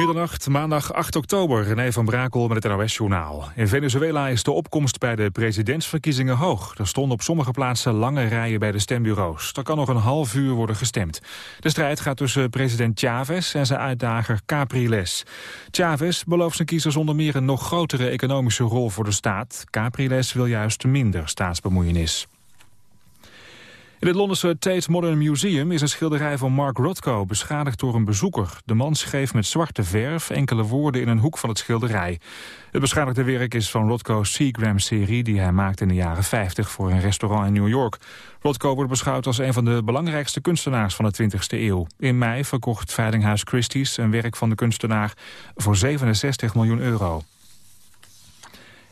Middernacht, maandag 8 oktober, René van Brakel met het NOS-journaal. In Venezuela is de opkomst bij de presidentsverkiezingen hoog. Er stonden op sommige plaatsen lange rijen bij de stembureaus. Er kan nog een half uur worden gestemd. De strijd gaat tussen president Chavez en zijn uitdager Capriles. Chavez belooft zijn kiezers onder meer een nog grotere economische rol voor de staat. Capriles wil juist minder staatsbemoeienis. In het Londense Tate Modern Museum is een schilderij van Mark Rothko beschadigd door een bezoeker. De man schreef met zwarte verf enkele woorden in een hoek van het schilderij. Het beschadigde werk is van Rothko's Seagram-serie die hij maakte in de jaren 50 voor een restaurant in New York. Rothko wordt beschouwd als een van de belangrijkste kunstenaars van de 20e eeuw. In mei verkocht Veilinghuis Christie's een werk van de kunstenaar voor 67 miljoen euro.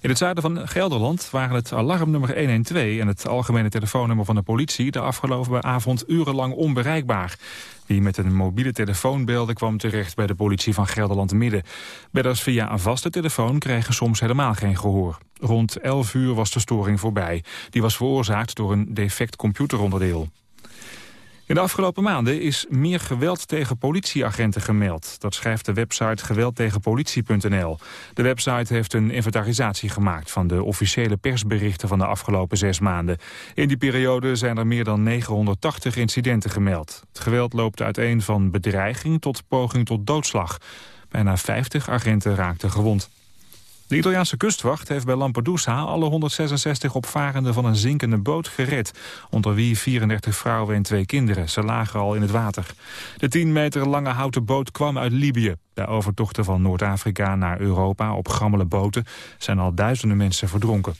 In het zuiden van Gelderland waren het alarmnummer 112 en het algemene telefoonnummer van de politie de afgelopen avond urenlang onbereikbaar. Wie met een mobiele telefoon belde kwam terecht bij de politie van Gelderland Midden. Bedders via een vaste telefoon kregen soms helemaal geen gehoor. Rond 11 uur was de storing voorbij. Die was veroorzaakt door een defect computeronderdeel. In de afgelopen maanden is meer geweld tegen politieagenten gemeld. Dat schrijft de website geweldtegenpolitie.nl. De website heeft een inventarisatie gemaakt van de officiële persberichten van de afgelopen zes maanden. In die periode zijn er meer dan 980 incidenten gemeld. Het geweld loopt uiteen van bedreiging tot poging tot doodslag. Bijna 50 agenten raakten gewond. De Italiaanse kustwacht heeft bij Lampedusa alle 166 opvarenden van een zinkende boot gered. Onder wie 34 vrouwen en twee kinderen. Ze lagen al in het water. De 10 meter lange houten boot kwam uit Libië. Bij overtochten van Noord-Afrika naar Europa op gammele boten zijn al duizenden mensen verdronken.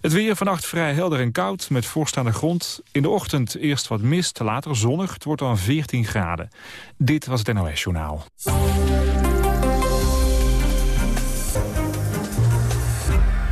Het weer vannacht vrij helder en koud met voorstaande grond. In de ochtend eerst wat mist, later zonnig. Het wordt dan 14 graden. Dit was het NOS Journaal.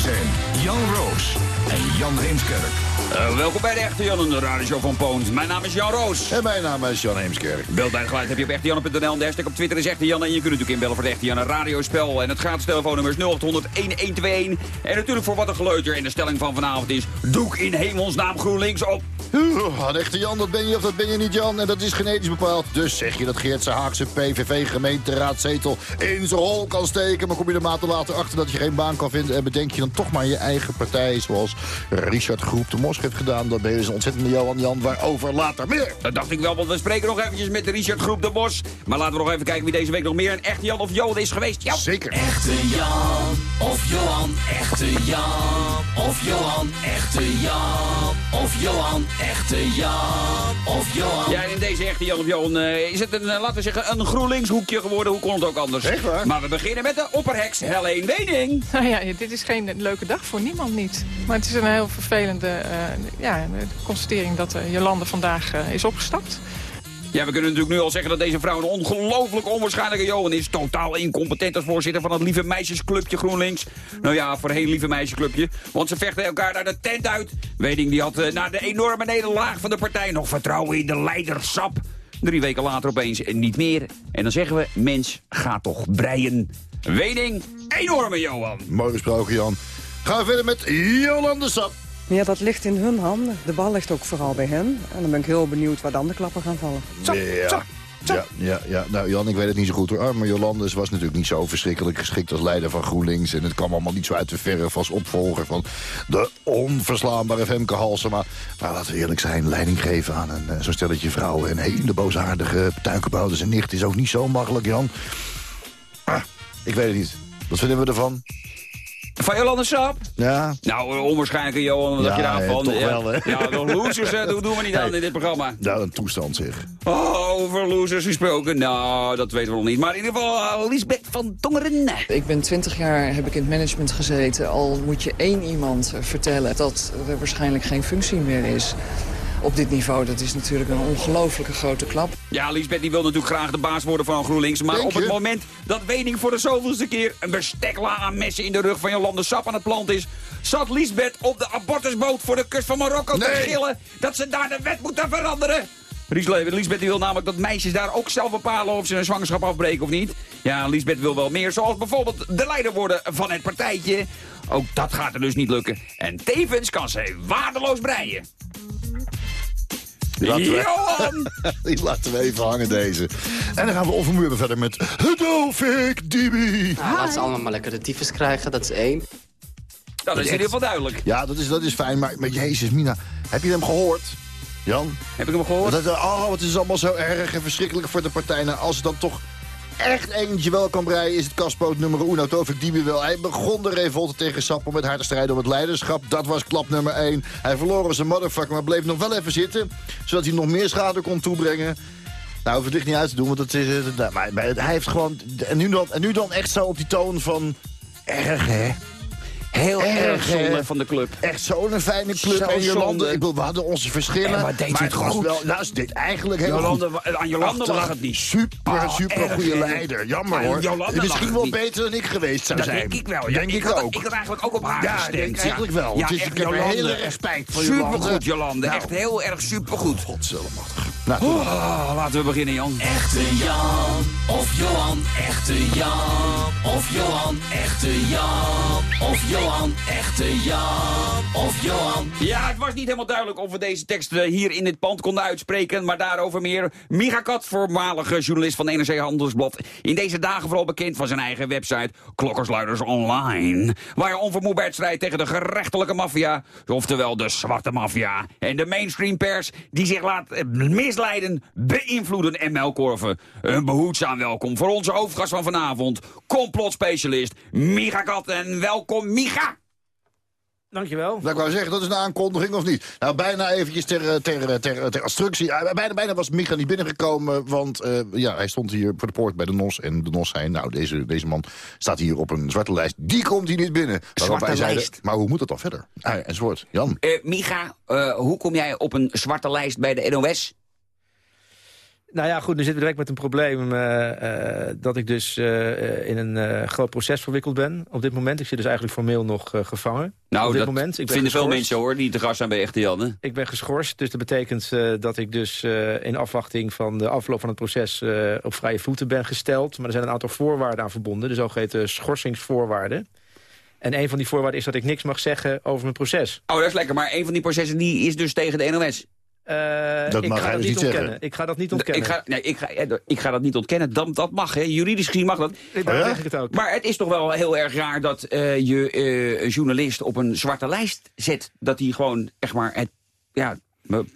Hier zijn Jan Roos en Jan Heemskerk. Uh, welkom bij de Echte Jan, de radioshow van Poont. Mijn naam is Jan Roos. En mijn naam is Jan Heemskerk. Beeld bij geluid heb je op echtejanne.nl. De hashtag op Twitter is Echte Jan. En je kunt natuurlijk inbellen voor de Echte Jan radiospel. En het gratis telefoonnummer is 0800-1121. En natuurlijk voor wat een geleuter. En de stelling van vanavond is... Doek in hemelsnaam GroenLinks op. Een echte Jan, dat ben je of dat ben je niet Jan. En dat is genetisch bepaald. Dus zeg je dat Geertse Haakse PVV-gemeenteraadzetel in zijn hol kan steken. Maar kom je er maanden later achter dat je geen baan kan vinden. En bedenk je dan toch maar je eigen partij. Zoals Richard Groep de Mos heeft gedaan. Dan ben je dus een ontzettende Johan Jan. Waarover later meer. Dat dacht ik wel, want we spreken nog eventjes met de Richard Groep de Bos. Maar laten we nog even kijken wie deze week nog meer een echte Jan of Johan is geweest. Ja. Zeker. Echte Jan of Johan. Echte Jan of Johan. Echte Jan of Johan. Echte Jan of Johan. Ja, in deze echte Jan of Johan uh, is het een, uh, laten we zeggen, een GroenLinks hoekje geworden. Hoe kon het ook anders? Echt waar? Maar we beginnen met de opperheks Helene Wening. Nou ja, dit is geen leuke dag voor niemand niet. Maar het is een heel vervelende uh, ja, constatering dat Jolande vandaag is opgestapt. Ja, we kunnen natuurlijk nu al zeggen dat deze vrouw een ongelooflijk onwaarschijnlijke Johan is. Totaal incompetent als voorzitter van het Lieve Meisjesclubje GroenLinks. Nou ja, voorheen Lieve Meisjesclubje. Want ze vechten elkaar naar de tent uit. Weding die had uh, na de enorme nederlaag van de partij nog vertrouwen in de leiderschap. Drie weken later opeens niet meer. En dan zeggen we, mens, ga toch breien. Weding, enorme Johan. Mooi gesproken, Jan. Gaan we verder met Jolande Sap. Ja, dat ligt in hun handen. De bal ligt ook vooral bij hen. En dan ben ik heel benieuwd waar dan de klappen gaan vallen. Zo, ja. Zo. Ja, ja, ja, nou Jan, ik weet het niet zo goed hoor. Maar Jolandes was natuurlijk niet zo verschrikkelijk geschikt als leider van GroenLinks. En het kwam allemaal niet zo uit de verf als opvolger van de onverslaanbare Femke Halsema. Maar laten we eerlijk zijn, leiding geven aan een, eh, zo'n stelletje vrouwen. En hele boosaardige tuinkenbouders en nicht is ook niet zo makkelijk, Jan. Ah, ik weet het niet. Wat vinden we ervan? Van Jolande Sap? Ja. Nou, onwaarschijnlijk, Johan, wat ja, je daarvan... toch ja, wel, hè? Ja, de losers, hè, dat doen we niet aan in dit programma. Nou, een toestand, zeg. Oh, over losers gesproken. Nou, dat weten we nog niet. Maar in ieder geval, uh, Lisbeth van Tongeren. Ik ben twintig jaar, heb ik in het management gezeten. Al moet je één iemand vertellen dat er waarschijnlijk geen functie meer is op dit niveau. Dat is natuurlijk een ongelofelijke grote klap. Ja, Liesbeth die wil natuurlijk graag de baas worden van GroenLinks. Maar Denk op het moment dat Wening voor de zoveelste keer... een bestekla aan messen in de rug van Jolande Sap aan het plant is... zat Liesbeth op de abortusboot voor de kust van Marokko te gillen... dat ze daar de wet moeten veranderen. Die wil namelijk dat meisjes daar ook zelf bepalen of ze een zwangerschap afbreken of niet. Ja, Liesbeth wil wel meer, zoals bijvoorbeeld de leider worden van het partijtje. Ook dat gaat er dus niet lukken. En tevens kan ze waardeloos breien. Laten we- Johan! Die laten we even hangen, deze. En dan gaan we onvermoeibaar verder met Hedovik Dibi. Nou, laat ze allemaal maar lekker de tyfus krijgen, dat is één. Dat is in ieder geval duidelijk. Ja, dat is, dat is fijn, maar, maar jezus, Mina, heb je hem gehoord? Jan? Heb ik hem gehoord? Dat, oh, het is allemaal zo erg en verschrikkelijk voor de partij. Nou, als het dan toch echt eentje wel kan breien, is het kaspoot nummer uno. Tovik Dibi wel. Hij begon de revolte tegen Sap om met haar te strijden om het leiderschap. Dat was klap nummer 1. Hij verloor een motherfucker, maar bleef nog wel even zitten. Zodat hij nog meer schade kon toebrengen. Nou, hoef het licht niet uit te doen, want het is... het- nou, maar hij heeft gewoon... En nu, dan, en nu dan echt zo op die toon van... Erg, hè? Heel erg Erg, zonde van de club. Echt zo'n fijne club. Zo en Jolande, ik bedoel, we hadden onze verschillen. Deed maar hij het was goed. wel... Nou, ze deed eigenlijk heel Jolande, goed. aan Jolande lag het niet. Super, Oh, super erg, goede leider. Jammer hoor. Jolande Misschien wel niet. beter dan ik geweest zou Dat zijn. denk ik wel. Ja, Denk ik, had, ook. Ik had eigenlijk ook op haar ja, gestemd. denk ik eigenlijk wel. Ja, is, echt, ik heb een Jolande. hele respect voor Jolande. Supergoed, Jolande. Nou, Echt heel erg supergoed. Godzellemachtig. Nou, Oh, laten we beginnen, Jan. Echte Jan of Johan, echte Jan of Johan, echte Jan of Johan, echte Jan of Johan. Ja, het was niet helemaal duidelijk of we deze tekst eh, hier in dit pand konden uitspreken. Maar daarover meer. Micha Kat, voormalige journalist van NRC Handelsblad. In deze dagen vooral bekend van zijn eigen website Klokkersluiders Online. Waar hij onvermoeibaar strijdt tegen de gerechtelijke maffia. Oftewel de zwarte maffia. En de mainstream pers die zich laat eh, misleiden, beïnvloeden en melkorven. Een behoedzaam welkom voor onze hoofdgast van vanavond. Complotspecialist Micha Kat. En welkom Micha. Dankjewel. Nou, ik wou zeggen, dat is een aankondiging of niet? Nou, bijna eventjes ter, ter, ter, ter instructie. Eh, Bijna, bijna was Micha niet binnengekomen, want eh, ja, hij stond hier voor de poort bij de NOS. En de NOS zei, nou, deze, deze man staat hier op een zwarte lijst. Die komt hier niet binnen. Zwarte zeiden, lijst. Maar hoe moet dat dan verder? Ah, enzovoort. Jan. Eh, Micha, eh, hoe kom jij op een zwarte lijst bij de NOS? Nou ja, goed, nu zitten we direct met een probleem eh, eh, dat ik dus eh, in een groot proces verwikkeld ben op dit moment. Ik zit dus eigenlijk formeel nog gevangen Nou, op dit dat moment. Ik ben vinden veel mensen hoor, die te gast zijn bij Echte Janne. Ik ben geschorst, dus dat betekent dat ik dus in afwachting van de afloop van het proces op vrije voeten ben gesteld. Maar er zijn een aantal voorwaarden aan verbonden, de zogeheten schorsingsvoorwaarden. En een van die voorwaarden is dat ik niks mag zeggen over mijn proces. Oh, dat is lekker, maar een van die processen die is dus tegen de NOS. Eh, Dat ik mag ga hij dat dus niet ontkennen. zeggen. Ik ga dat niet Ik ontkennen. ga, nee, ik, ga, eh, ik ga dat niet ontkennen, dat, dat mag, hè. juridisch gezien mag dat. Ik- Daar Oh ja? zeg ik het ook. Maar het is toch wel heel erg raar dat eh, je eh, een journalist op een zwarte lijst zet. Dat hij gewoon, echt maar, het, ja,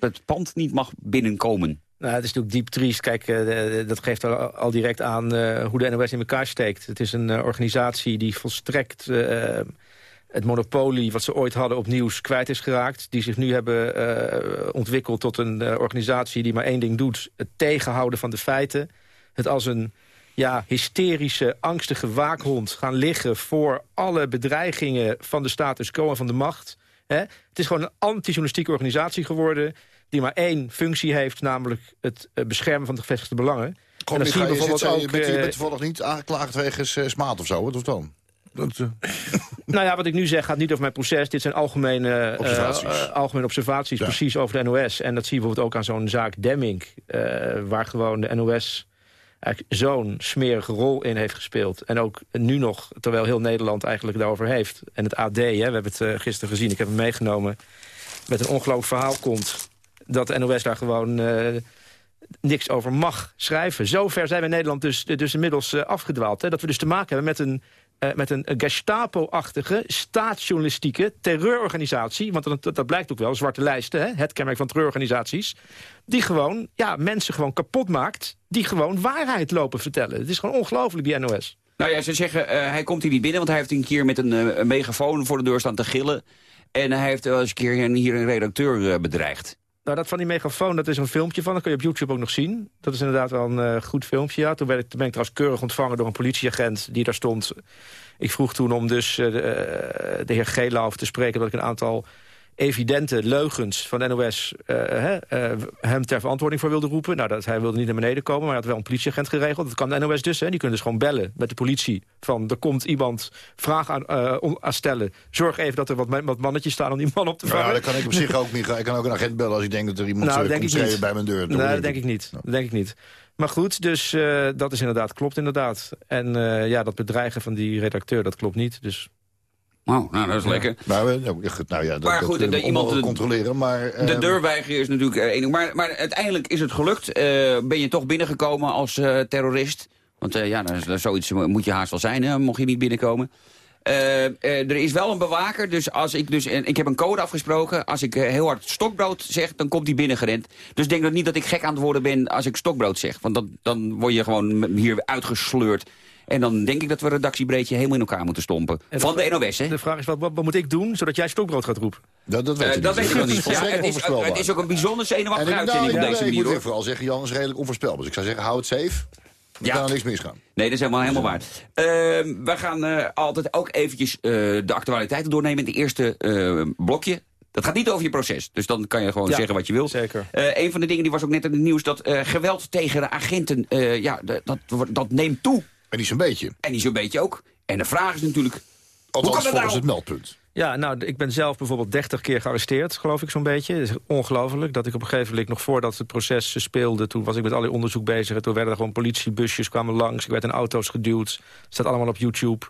het pand niet mag binnenkomen. Nou, het is natuurlijk diep triest. Kijk, eh, dat geeft al, al direct aan eh, hoe de NOS in elkaar steekt. Het is een organisatie die volstrekt het monopolie... wat ze ooit hadden op nieuws kwijt is geraakt. Die zich nu hebben eh, ontwikkeld tot een eh, organisatie die maar één ding doet. Het tegenhouden van de feiten. Het als een ja, hysterische, angstige waakhond gaan liggen... voor alle bedreigingen van de status quo en van de macht... Hè? Het is gewoon een anti-journalistieke organisatie geworden... die maar één functie heeft, namelijk het eh, beschermen van de gevestigde belangen. Kom, en dat zie je bijvoorbeeld zit, ook... Je bent, je bent toevallig niet aangeklaagd wegens smaad of zo, wat of dan? Dat, eh, Nou ja, wat ik nu zeg gaat niet over mijn proces. Dit zijn algemene eh, Observaties. eh, algemene observaties Ja. precies over de NOS. En dat zie je bijvoorbeeld ook aan zo'n zaak Demming... waar gewoon de NOS eigenlijk zo'n smerige rol in heeft gespeeld. En ook nu nog, terwijl heel Nederland eigenlijk daarover heeft. En het AD, hè, we hebben het gisteren gezien, ik heb hem meegenomen... met een ongelooflijk verhaal komt... dat de NOS daar gewoon niks over mag schrijven. Zover zijn we in Nederland dus, dus inmiddels afgedwaald. Hè, dat we dus te maken hebben met een, met een Gestapo-achtige staatsjournalistieke terreurorganisatie. Want dat, dat, blijkt ook wel, zwarte lijsten, hè, het kenmerk van terreurorganisaties. Die gewoon ja, mensen gewoon kapot maakt. Die gewoon waarheid lopen vertellen. Het is gewoon ongelooflijk, die NOS. Nou ja, ze zeggen, eh, hij komt hier niet binnen, want hij heeft een keer met een, eh, een megafoon voor de deur staan te gillen. En hij heeft wel eens een keer hier een redacteur eh, bedreigd. Nou, dat van die megafoon, dat is een filmpje van. Dat kun je op YouTube ook nog zien. Dat is inderdaad wel een eh, goed filmpje. Ja. Toen, ben ik, ben ik trouwens keurig ontvangen door een politieagent die daar stond. Ik vroeg toen om dus eh, de, eh, de heer Geelhoff te spreken... dat ik een aantal evidente leugens van de NOS eh, eh, hem ter verantwoording voor wilde roepen. Nou, dat, hij wilde niet naar beneden komen, maar hij had wel een politieagent geregeld. Dat kan de NOS dus, hè. die kunnen dus gewoon bellen met de politie. Van, er komt iemand vraag aan, om- aan stellen. Zorg even dat er wat, wat mannetjes staan om die man op te vangen. Ja, dat kan ik op zich ook niet. Ik kan ook een agent bellen als ik denk dat er iemand Nou, nou, komt schreeuwen bij mijn deur. Nee, dat denk ik niet. Dat denk ik niet. Maar goed, dus dat is inderdaad, klopt inderdaad. En ja, dat bedreigen van die redacteur, dat klopt niet. Dus Oh, nou, dat is lekker. Maar, we- nou, goed, nou ja, dat, Maar goed, de- iemand- onmogelijk controleren. Maar, De ehm, deurweiger is natuurlijk eh, één ding. Maar, maar uiteindelijk is het gelukt. Eh, ben je toch binnengekomen als eh, terrorist? Want eh, ja, dat dat zoiets moet je haast wel zijn, hè, mocht je niet binnenkomen. Eh, eh, er is wel een bewaker, dus als ik dus... En ik heb een code afgesproken. Als ik eh, heel hard stokbrood zeg, dan komt die binnengerend. Dus denk dat niet dat ik gek aan het worden ben als ik stokbrood zeg. Want dat, dan word je gewoon hier uitgesleurd. En dan denk ik dat we redactiebreedje helemaal in elkaar moeten stompen. En Van de NOS, hè? de vraag is, wat, wat, wat moet ik doen zodat jij stokbrood gaat roepen? dat, dat weet, je dat weet ik nog niet. Ja, volstrekt het, is, onvoorspelbaar. het is ook een bijzonder En zenuwachtige ik, nou, uitzending ik, op deze ik manier, moet hoor. vooral zeggen, Jan is redelijk onvoorspelbaar. Dus ik zou zeggen, hou het safe. Dan Ja. kan er niks misgaan. Nee, dat is helemaal, helemaal waar. Ehm, we gaan eh, altijd ook eventjes eh, de actualiteiten doornemen in het eerste eh, blokje. Dat gaat niet over je proces, dus dan kan je gewoon Ja, zeggen wat je wil. zeker. Eh, een van de dingen die was ook net in het nieuws... dat eh, geweld tegen de agenten, eh, ja, dat, dat neemt toe. En niet zo'n beetje. En die zo'n beetje ook. En de vraag is natuurlijk... Althans, volgens nou? het meldpunt. Ja, nou, ik ben zelf bijvoorbeeld 30 keer gearresteerd, geloof ik zo'n beetje. Het is ongelooflijk dat ik op een gegeven moment, nog voordat het proces speelde... toen was ik met allerlei onderzoek bezig en toen werden er gewoon politiebusjes kwamen langs. Ik werd in auto's geduwd. staat allemaal op YouTube.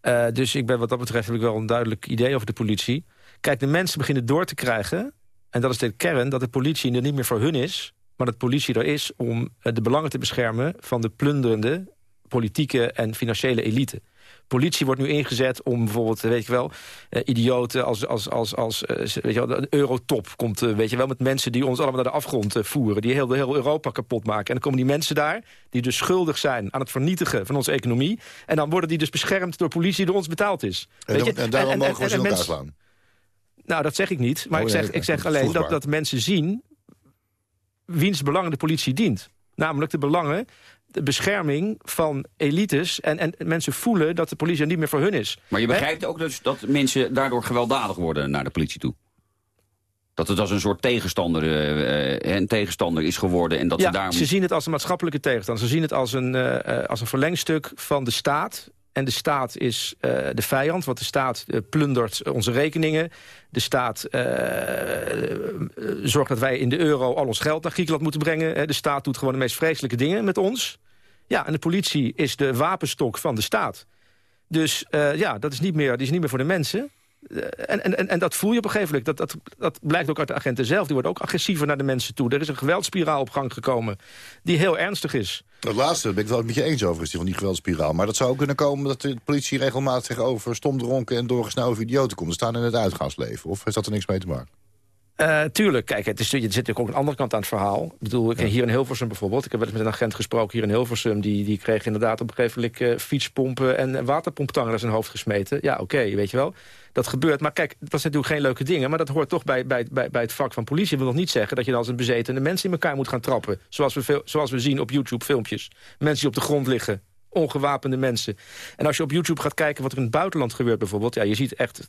Eh, dus ik ben wat dat betreft heb ik wel een duidelijk idee over de politie. Kijk, de mensen beginnen door te krijgen... en dat is de kern, dat de politie er niet meer voor hun is... maar dat de politie er is om eh, de belangen te beschermen... van de plunderende politieke en financiële elite. Politie wordt nu ingezet om bijvoorbeeld, weet je wel... eh, idioten als, als, als, als eh, weet je wel, een eurotop komt, eh, weet je wel... met mensen die ons allemaal naar de afgrond voeren... die heel, heel Europa kapot maken. En dan komen die mensen daar, die dus schuldig zijn... aan het vernietigen van onze economie. En dan worden die dus beschermd door politie die door ons betaald is. En, Weet dan, je? en daarom En- en- mogen we ze elkaar slaan. nou, dat zeg ik niet. Maar Oh, ik zeg, ik zeg alleen dat, dat mensen zien... wiens belangen de politie dient. Namelijk de belangen, de bescherming van elites... en, en mensen voelen dat de politie er niet meer voor hun is. Maar je begrijpt ook dus dat mensen daardoor gewelddadig worden naar de politie toe. Dat het als een soort tegenstander, een tegenstander is geworden. En dat ze ja, daarom... ze zien het als een maatschappelijke tegenstander. Ze zien het als een, eh, als een verlengstuk van de staat. En de staat is eh, de vijand, want de staat eh, plundert onze rekeningen. De staat eh, zorgt dat wij in de euro al ons geld naar Griekenland moeten brengen. De staat doet gewoon de meest vreselijke dingen met ons. Ja, en de politie is de wapenstok van de staat. Dus ja, dat is niet meer, die is niet meer voor de mensen. Eh, En, en, en, dat voel je op een gegeven moment. Dat, dat, dat blijkt ook uit de agenten zelf. Die worden ook agressiever naar de mensen toe. Er is een geweldspiraal op gang gekomen die heel ernstig is. Dat laatste ben ik wel met je eens over, is die van die geweldspiraal. Maar dat zou ook kunnen komen dat de politie regelmatig over stomdronken en doorgesnauwde idioten komt. Ze staan in het uitgaansleven. Of heeft dat er niks mee te maken? Eh, tuurlijk, kijk, het is, er zit natuurlijk ook een andere kant aan het verhaal. Ik bedoel, ik, hier in Hilversum bijvoorbeeld. Ik heb wel eens met een agent gesproken hier in Hilversum. Die, die kreeg inderdaad op een gegeven moment eh, fietspompen en waterpomptangen naar zijn hoofd gesmeten. Ja, oké, weet je wel. Dat gebeurt. Maar kijk, dat zijn natuurlijk geen leuke dingen. Maar dat hoort toch bij, bij, bij, bij het vak van politie. Dat wil nog niet zeggen dat je dan als een bezetene mensen in elkaar moet gaan trappen. Zoals we, veel, zoals we zien op YouTube filmpjes. Mensen die op de grond liggen. Ongewapende mensen. En als je op YouTube gaat kijken wat er in het buitenland gebeurt bijvoorbeeld... ja, je ziet echt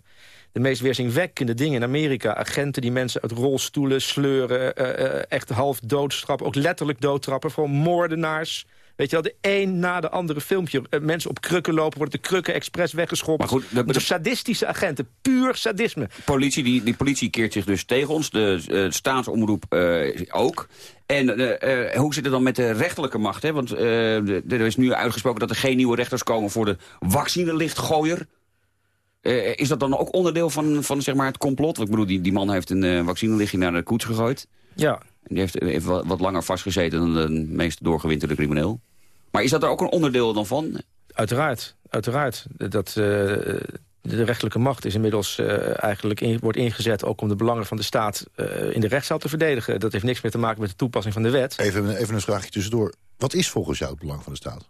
de meest weerzinwekkende dingen in Amerika. Agenten die mensen uit rolstoelen sleuren, eh, eh, echt half doodstrappen. Ook letterlijk doodtrappen, gewoon moordenaars. Weet je wel, de een na de andere filmpje. Eh, mensen op krukken lopen, worden de krukken expres weggeschopt. Maar goed, de- Met de- sadistische agenten, puur sadisme. politie, die, die politie keert zich dus tegen ons. De eh, staatsomroep eh, ook. En hoe zit het dan met de rechterlijke macht? Hè? Want de- er is nu uitgesproken dat er geen nieuwe rechters komen voor de vaccinelichtgooier. Is dat dan ook onderdeel van, van zeg maar, het complot? Want Ik bedoel, die, die man heeft een eh vaccinelichtje naar de koets gegooid. Ja, En die heeft wat langer vastgezeten dan de meest doorgewinterde crimineel. Maar is dat er ook een onderdeel dan van? uiteraard. Uiteraard. Dat, eh, de rechterlijke macht is inmiddels eh, eigenlijk in- wordt ingezet... ook om de belangen van de staat eh, in de rechtszaal te verdedigen. Dat heeft niks meer te maken met de toepassing van de wet. Even, even een vraagje tussendoor. Wat is volgens jou het belang van de staat?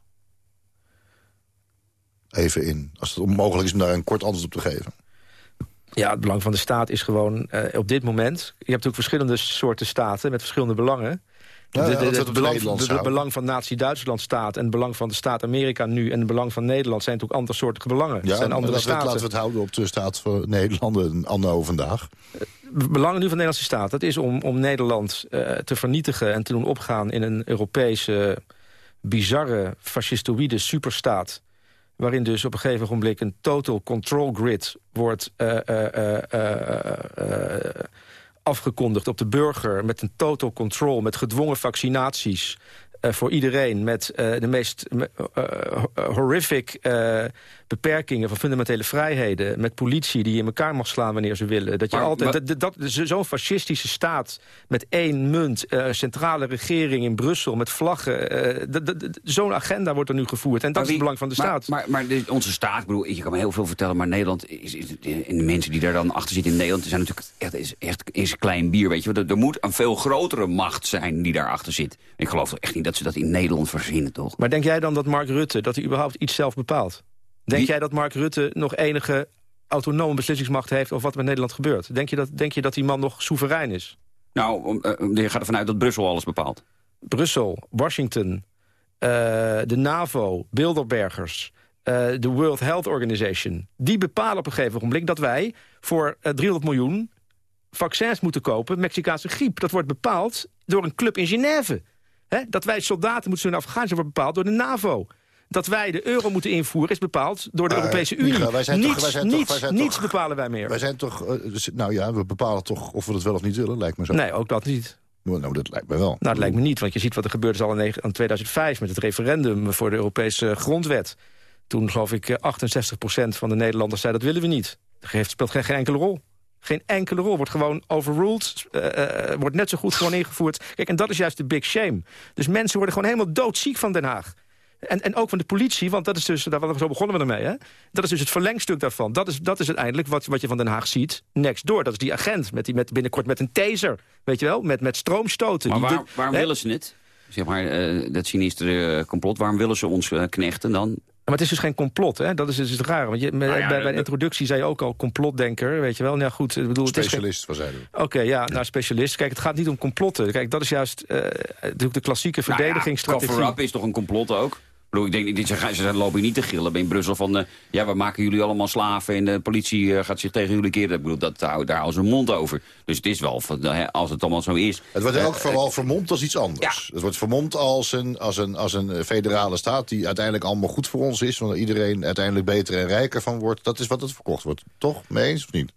Even in, als het onmogelijk is om daar een kort antwoord op te geven. Ja, het belang van de staat is gewoon eh, op dit moment... je hebt natuurlijk verschillende soorten staten met verschillende belangen. Ja, De- de- het het belang, de- van nazi-Duitsland staat... en het belang van de staat Amerika nu... en het belang van Nederland zijn natuurlijk andersoortige belangen. Ja, zijn andere laten, we, staten. laten we het houden op de staat van Nederland en anno vandaag. Het belang nu van de Nederlandse staat... dat is om, om Nederland eh, te vernietigen en te doen opgaan... in een Europese, bizarre, fascistoïde superstaat... waarin dus op een gegeven ogenblik een total control grid wordt eh, eh, eh, eh, eh, afgekondigd op de burger... met een total control, met gedwongen vaccinaties... eh, voor iedereen met eh, de meest me- eh, horrific beperkingen van fundamentele vrijheden... met politie die in elkaar mag slaan wanneer ze willen. Dat je Maar- altijd, maar- dat, dat, dat- Zo'n fascistische staat met één munt, centrale regering in Brussel... met vlaggen, zo'n agenda wordt er nu gevoerd. En dat is het belang van de maar, staat. Maar, maar onze staat, ik bedoel, je kan me heel veel vertellen... maar Nederland, is, is, en de mensen die daar dan achter zitten in Nederland... zijn natuurlijk echt, is, echt is klein bier, weet je. Er, er moet een veel grotere macht zijn die daarachter zit. Ik geloof echt niet dat ze dat in Nederland verzinnen, toch? Maar denk jij dan dat Mark Rutte, dat hij überhaupt iets zelf bepaalt? Denk jij dat Mark Rutte nog enige autonome beslissingsmacht heeft... over wat met Nederland gebeurt? Denk je dat, denk je dat die man nog soeverein is? Nou, om, eh, je gaat ervan uit dat Brussel alles bepaalt. Brussel, Washington, eh, de NAVO, Bilderbergers... eh, de World Health Organization... die bepalen op een gegeven ogenblik dat wij voor eh, 300 miljoen vaccins moeten kopen, Mexicaanse griep. Dat wordt bepaald door een club in Genève. Hè? Dat wij soldaten moeten naar Afghanistan wordt bepaald door de NAVO. Dat wij de euro moeten invoeren is bepaald door de Europese Micha, Unie. wij zijn toch- niets wij zijn toch- niets, wij zijn niets toch- bepalen wij meer. Wij zijn toch, eh, dus- nou ja, we bepalen toch of we dat wel of niet willen, lijkt me zo. Nee, ook dat niet. Nou, dat lijkt me wel. Nou, dat lijkt me niet, want je ziet wat er gebeurde is al in negen- in 2005... met het referendum voor de Europese grondwet. Toen, geloof ik, eh, 68% van de Nederlanders zei... dat willen we niet. Dat speelt geen, geen enkele rol. Geen enkele rol. Wordt gewoon overruled. eh, eh, wordt net zo goed gewoon ingevoerd. Kijk, en dat is juist de big shame. Dus mensen worden gewoon helemaal doodziek van Den Haag. En, en ook van de politie, want dat is dus, daar zo begonnen we ermee. Hè? Dat is dus het verlengstuk daarvan. Dat is, dat is uiteindelijk wat, wat je van Den Haag ziet. Next door, dat is die agent met die, met, binnenkort met een taser. Weet je wel, met, met stroomstoten. Maar waar, waarom hè? willen ze het? Zeg maar, eh, dat sinistere eh, complot, waarom willen ze ons eh, knechten dan? Maar het is dus geen complot, hè? Dat is dus het rare. Want je, met- Nou ja, bij, bij de introductie zei je ook al complotdenker, weet je wel. Nou goed, ik bedoel. Specialist, wat zeiden we. Oké, ja, nou specialist. Kijk, het gaat niet om complotten. Kijk, dat is juist eh, natuurlijk de klassieke Nou ja, verdedigingsstrategie. Cover-up is toch een complot ook? Ik bedoel, ik denk, niet- ze, ze lopen niet te gillen in Brussel van... eh, ja, we maken jullie allemaal slaven en de politie eh, gaat zich tegen jullie keren. Ik bedoel, dat, daar daar houden ze hun mond over. Dus het is wel, van, eh, als het allemaal zo is... Het wordt in elk geval vermomd als iets anders. Het wordt vermomd als een, als, een, als een federale staat... die uiteindelijk allemaal goed voor ons is... waar iedereen uiteindelijk beter en rijker van wordt. Dat is wat het verkocht wordt. Toch? Mee eens of niet?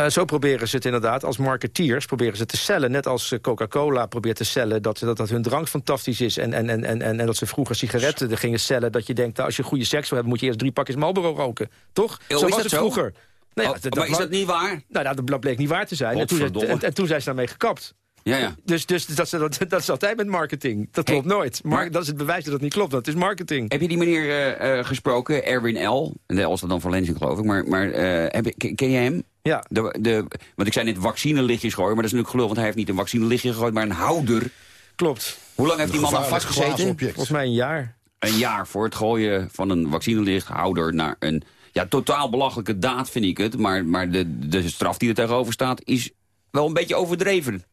Eh, zo proberen ze het inderdaad, als marketeers proberen ze te cellen. Net als eh, Coca-Cola probeert te cellen dat, dat, dat hun drank fantastisch is. En, en, en, en, en dat ze vroeger sigaretten gingen cellen. Dat je denkt, nou, als je goede seks wil hebben... moet je eerst drie pakjes Marlboro roken. Toch? Zo was het zo? vroeger. Nou ja, Oh, dat- maar is dat niet waar? Nou, dat bleek niet waar te zijn. En toen, en toen zijn ze daarmee gekapt. Ja, ja. Dus, dus dat, is- dat, dat is altijd met marketing. Dat klopt nooit. Dat is het bewijs dat het niet klopt. Dat is marketing. Heb je die meneer eh, eh, gesproken, Erwin L? En de L is dat dan van Lensing, geloof ik. Maar, maar eh, heb ken- je hem? Ja. De, de, want ik zei net vaccinelichtjes gooien, maar dat is natuurlijk gelul... want hij heeft niet een vaccinelichtje gegooid, maar een houder. Klopt. Hoe lang heeft die man glazen vastgezeten? object. Volgens mij een jaar. Een jaar voor het gooien van een vaccinelichthouder naar een... Ja, totaal belachelijke daad vind ik het. Maar, maar de, de straf die er tegenover staat is wel een beetje overdreven.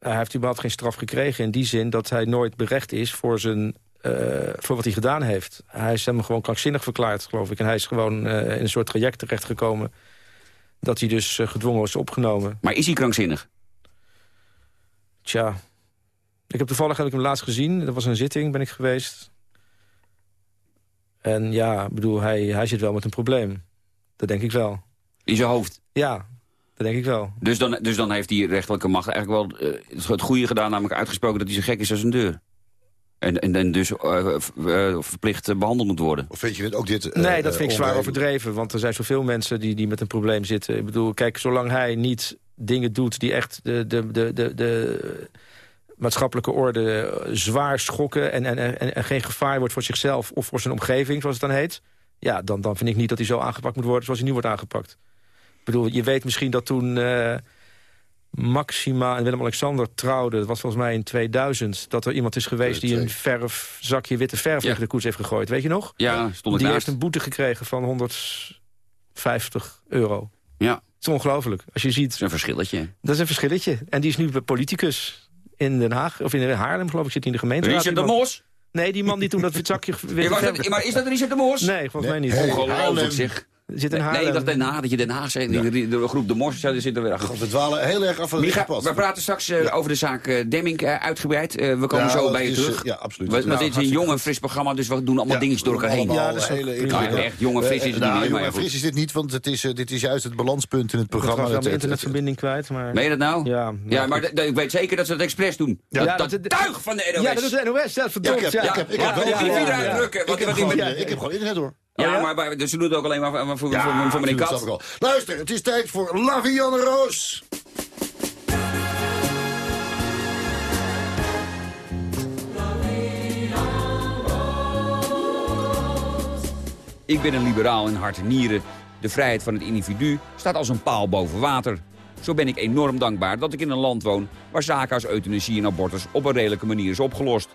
Hij heeft überhaupt geen straf gekregen in die zin dat hij nooit berecht is voor, zijn, eh, voor wat hij gedaan heeft. Hij is hem gewoon krankzinnig verklaard, geloof ik. En hij is gewoon eh, in een soort traject terechtgekomen dat hij dus eh, gedwongen was opgenomen. Maar is hij krankzinnig? Tja, ik heb toevallig heb ik hem laatst gezien. Dat was een zitting, ben ik geweest. En ja, ik bedoel, hij, hij zit wel met een probleem. Dat denk ik wel. In zijn hoofd? Ja, dat denk ik wel. Dus dan, dus dan heeft die rechterlijke macht eigenlijk wel eh, het goede gedaan... namelijk uitgesproken dat hij zo gek is als een deur. En, en, en dus eh, eh, verplicht eh, behandeld moet worden. Of vind je dit ook dit... Nee, dat vind ik zwaar overdreven. Want er zijn zoveel mensen die, die met een probleem zitten. Ik bedoel, kijk, zolang hij niet dingen doet die echt de, de, de, de, de maatschappelijke orde zwaar schokken... En, en, en, en geen gevaar wordt voor zichzelf of voor zijn omgeving, zoals het dan heet... ja, dan, dan vind ik niet dat hij zo aangepakt moet worden zoals hij nu wordt aangepakt. Ik bedoel, je weet misschien dat toen eh, Maxima en Willem-Alexander trouwden... dat was volgens mij in 2000, dat er iemand is geweest... die een verf, zakje witte verf Ja. tegen de koets heeft gegooid. Weet je nog? Ja, stond ik Die naast. heeft een boete gekregen van 150 euro. Ja, Het is ongelooflijk. Als je ziet, dat is een verschilletje. dat is een verschilletje. En die is nu politicus in Den Haag, of in Haarlem geloof ik, zit hij in de gemeente. Richard de Mos? Nee, die man die toen dat zakje... Maar, is dat, maar is dat Richard de Mos? Nee, volgens mij niet. Hey, Ongelooflijk zeg. Zit in Nee, ik dacht Den Haag, dat je Den Haag zei. De groep de die zit er weer achter. God, we dwalen heel erg af van het pad. we praten straks eh, over de zaak eh, Demming eh, uitgebreid. Eh, we komen Ja, zo dat bij je is, terug. ja, absoluut. We- maar Nou, dit is een jong en fris programma, dus we doen allemaal dingetjes door elkaar heen. Ja, dat is hele Nou, echt, jong en fris is het nou, niet meer, jong maar en goed. fris is dit niet, want het is, dit is juist het balanspunt in het Ik programma. mijn het- internetverbinding kwijt, maar... Meen je dat nou? Ja, ja maar ik weet zeker dat ze dat expres doen. Ja, dat, dat- dat dat- tuig van de NOS. Ja, dat is de NOS, Ja, verdomd. ik ik ik ik ik Ik heb gewoon internet hoor. Ja, ja? maar dus ze doen het ook alleen maar voor, voor, voor, voor meneer Kat. al. Luister, het is tijd voor La Vianne Roos. Ik ben een liberaal in hart en nieren. De vrijheid van het individu staat als een paal boven water. Zo ben ik enorm dankbaar dat ik in een land woon... waar zaken als euthanasie en abortus op een redelijke manier is opgelost.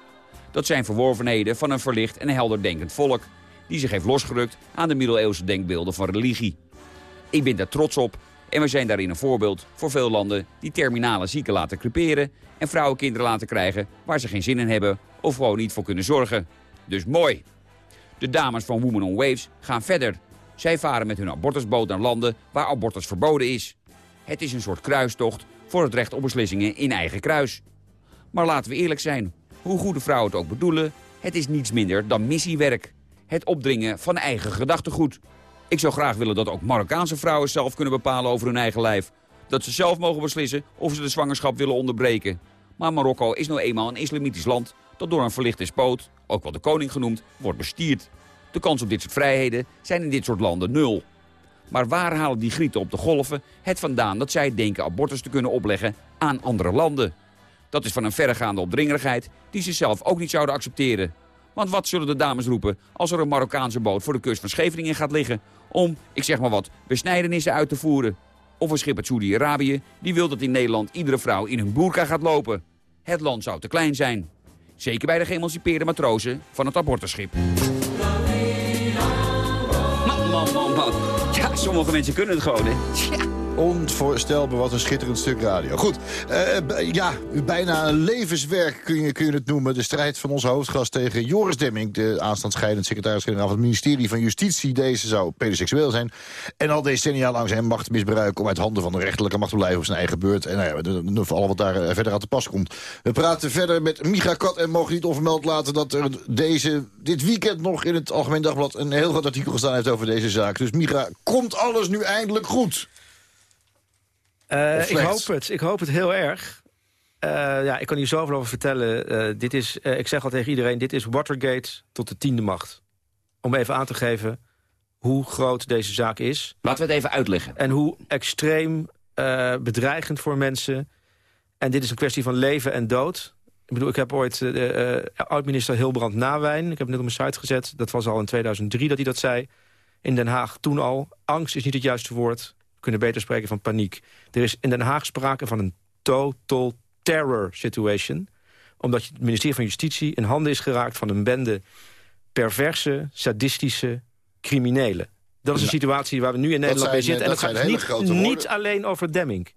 Dat zijn verworvenheden van een verlicht en helder denkend volk... die zich heeft losgerukt aan de middeleeuwse denkbeelden van religie. Ik ben daar trots op en we zijn daarin een voorbeeld voor veel landen... die terminale zieken laten creperen... en vrouwen kinderen laten krijgen waar ze geen zin in hebben... of gewoon niet voor kunnen zorgen. Dus mooi. De dames van Women on Waves gaan verder. Zij varen met hun abortusboot naar landen waar abortus verboden is. Het is een soort kruistocht voor het recht op beslissingen in eigen kruis. Maar laten we eerlijk zijn, hoe goede vrouwen het ook bedoelen... het is niets minder dan missiewerk. Het opdringen van eigen gedachtegoed. Ik zou graag willen dat ook Marokkaanse vrouwen zelf kunnen bepalen over hun eigen lijf. Dat ze zelf mogen beslissen of ze de zwangerschap willen onderbreken. Maar Marokko is nou eenmaal een islamitisch land dat door een verlicht despoot, ook wel de koning genoemd, wordt bestierd. De kans op dit soort vrijheden zijn in dit soort landen nul. Maar waar halen die grieten op de golven het vandaan dat zij denken abortus te kunnen opleggen aan andere landen? Dat is van een verregaande opdringerigheid die ze zelf ook niet zouden accepteren. Want wat zullen de dames roepen als er een Marokkaanse boot voor de kust van Scheveningen gaat liggen... om, ik zeg maar wat, besnijdenissen uit te voeren? Of een schip uit Saoedi-Arabië die wil dat in Nederland iedere vrouw in hun boerka gaat lopen? Het land zou te klein zijn. Zeker bij de geëmancipeerde matrozen van het abortusschip. Man, man, man, man. Ja, sommige mensen kunnen het gewoon, hè. Onvoorstelbaar, wat een schitterend stuk radio. Goed, eh, ja, bijna een levenswerk kun je, kun je het noemen. De strijd van onze hoofdgast tegen Joris Demming... de aanstaand scheidend secretaris-generaal van het ministerie van Justitie. Deze zou pedoseksueel zijn. En al decennia lang zijn macht misbruiken... om uit handen van de rechterlijke macht te blijven op zijn eigen beurt. En nou ja, de- de- voor al wat daar eh, verder aan te pas komt. We praten verder met Micha Kat en mogen niet onvermeld laten... dat er deze, dit weekend nog in het Algemeen Dagblad... een heel groot artikel gestaan heeft over deze zaak. Dus Micha, komt alles nu eindelijk goed? Eh, ik hoop het. Ik hoop het heel erg. Eh, ja, ik kan hier zoveel over vertellen. Eh, dit is, ik zeg al tegen iedereen, dit is Watergate tot de tiende macht. Om even aan te geven hoe groot deze zaak is. Laten we het even uitleggen. En hoe extreem bedreigend voor mensen. En dit is een kwestie van leven en dood. Ik bedoel, ik heb ooit oud-minister Hilbrand Nawijn... ik heb het net op mijn site gezet, dat was al in 2003 dat hij dat zei... in Den Haag toen al. Angst is niet het juiste woord. Kunnen beter spreken van paniek. Er is in Den Haag sprake van een total terror situation. Omdat het ministerie van Justitie in handen is geraakt... van een bende perverse, sadistische criminelen. Dat is een situatie waar we nu in Nederland mee zijn, zitten. En dat dat gaat dus niet, niet alleen over Demming.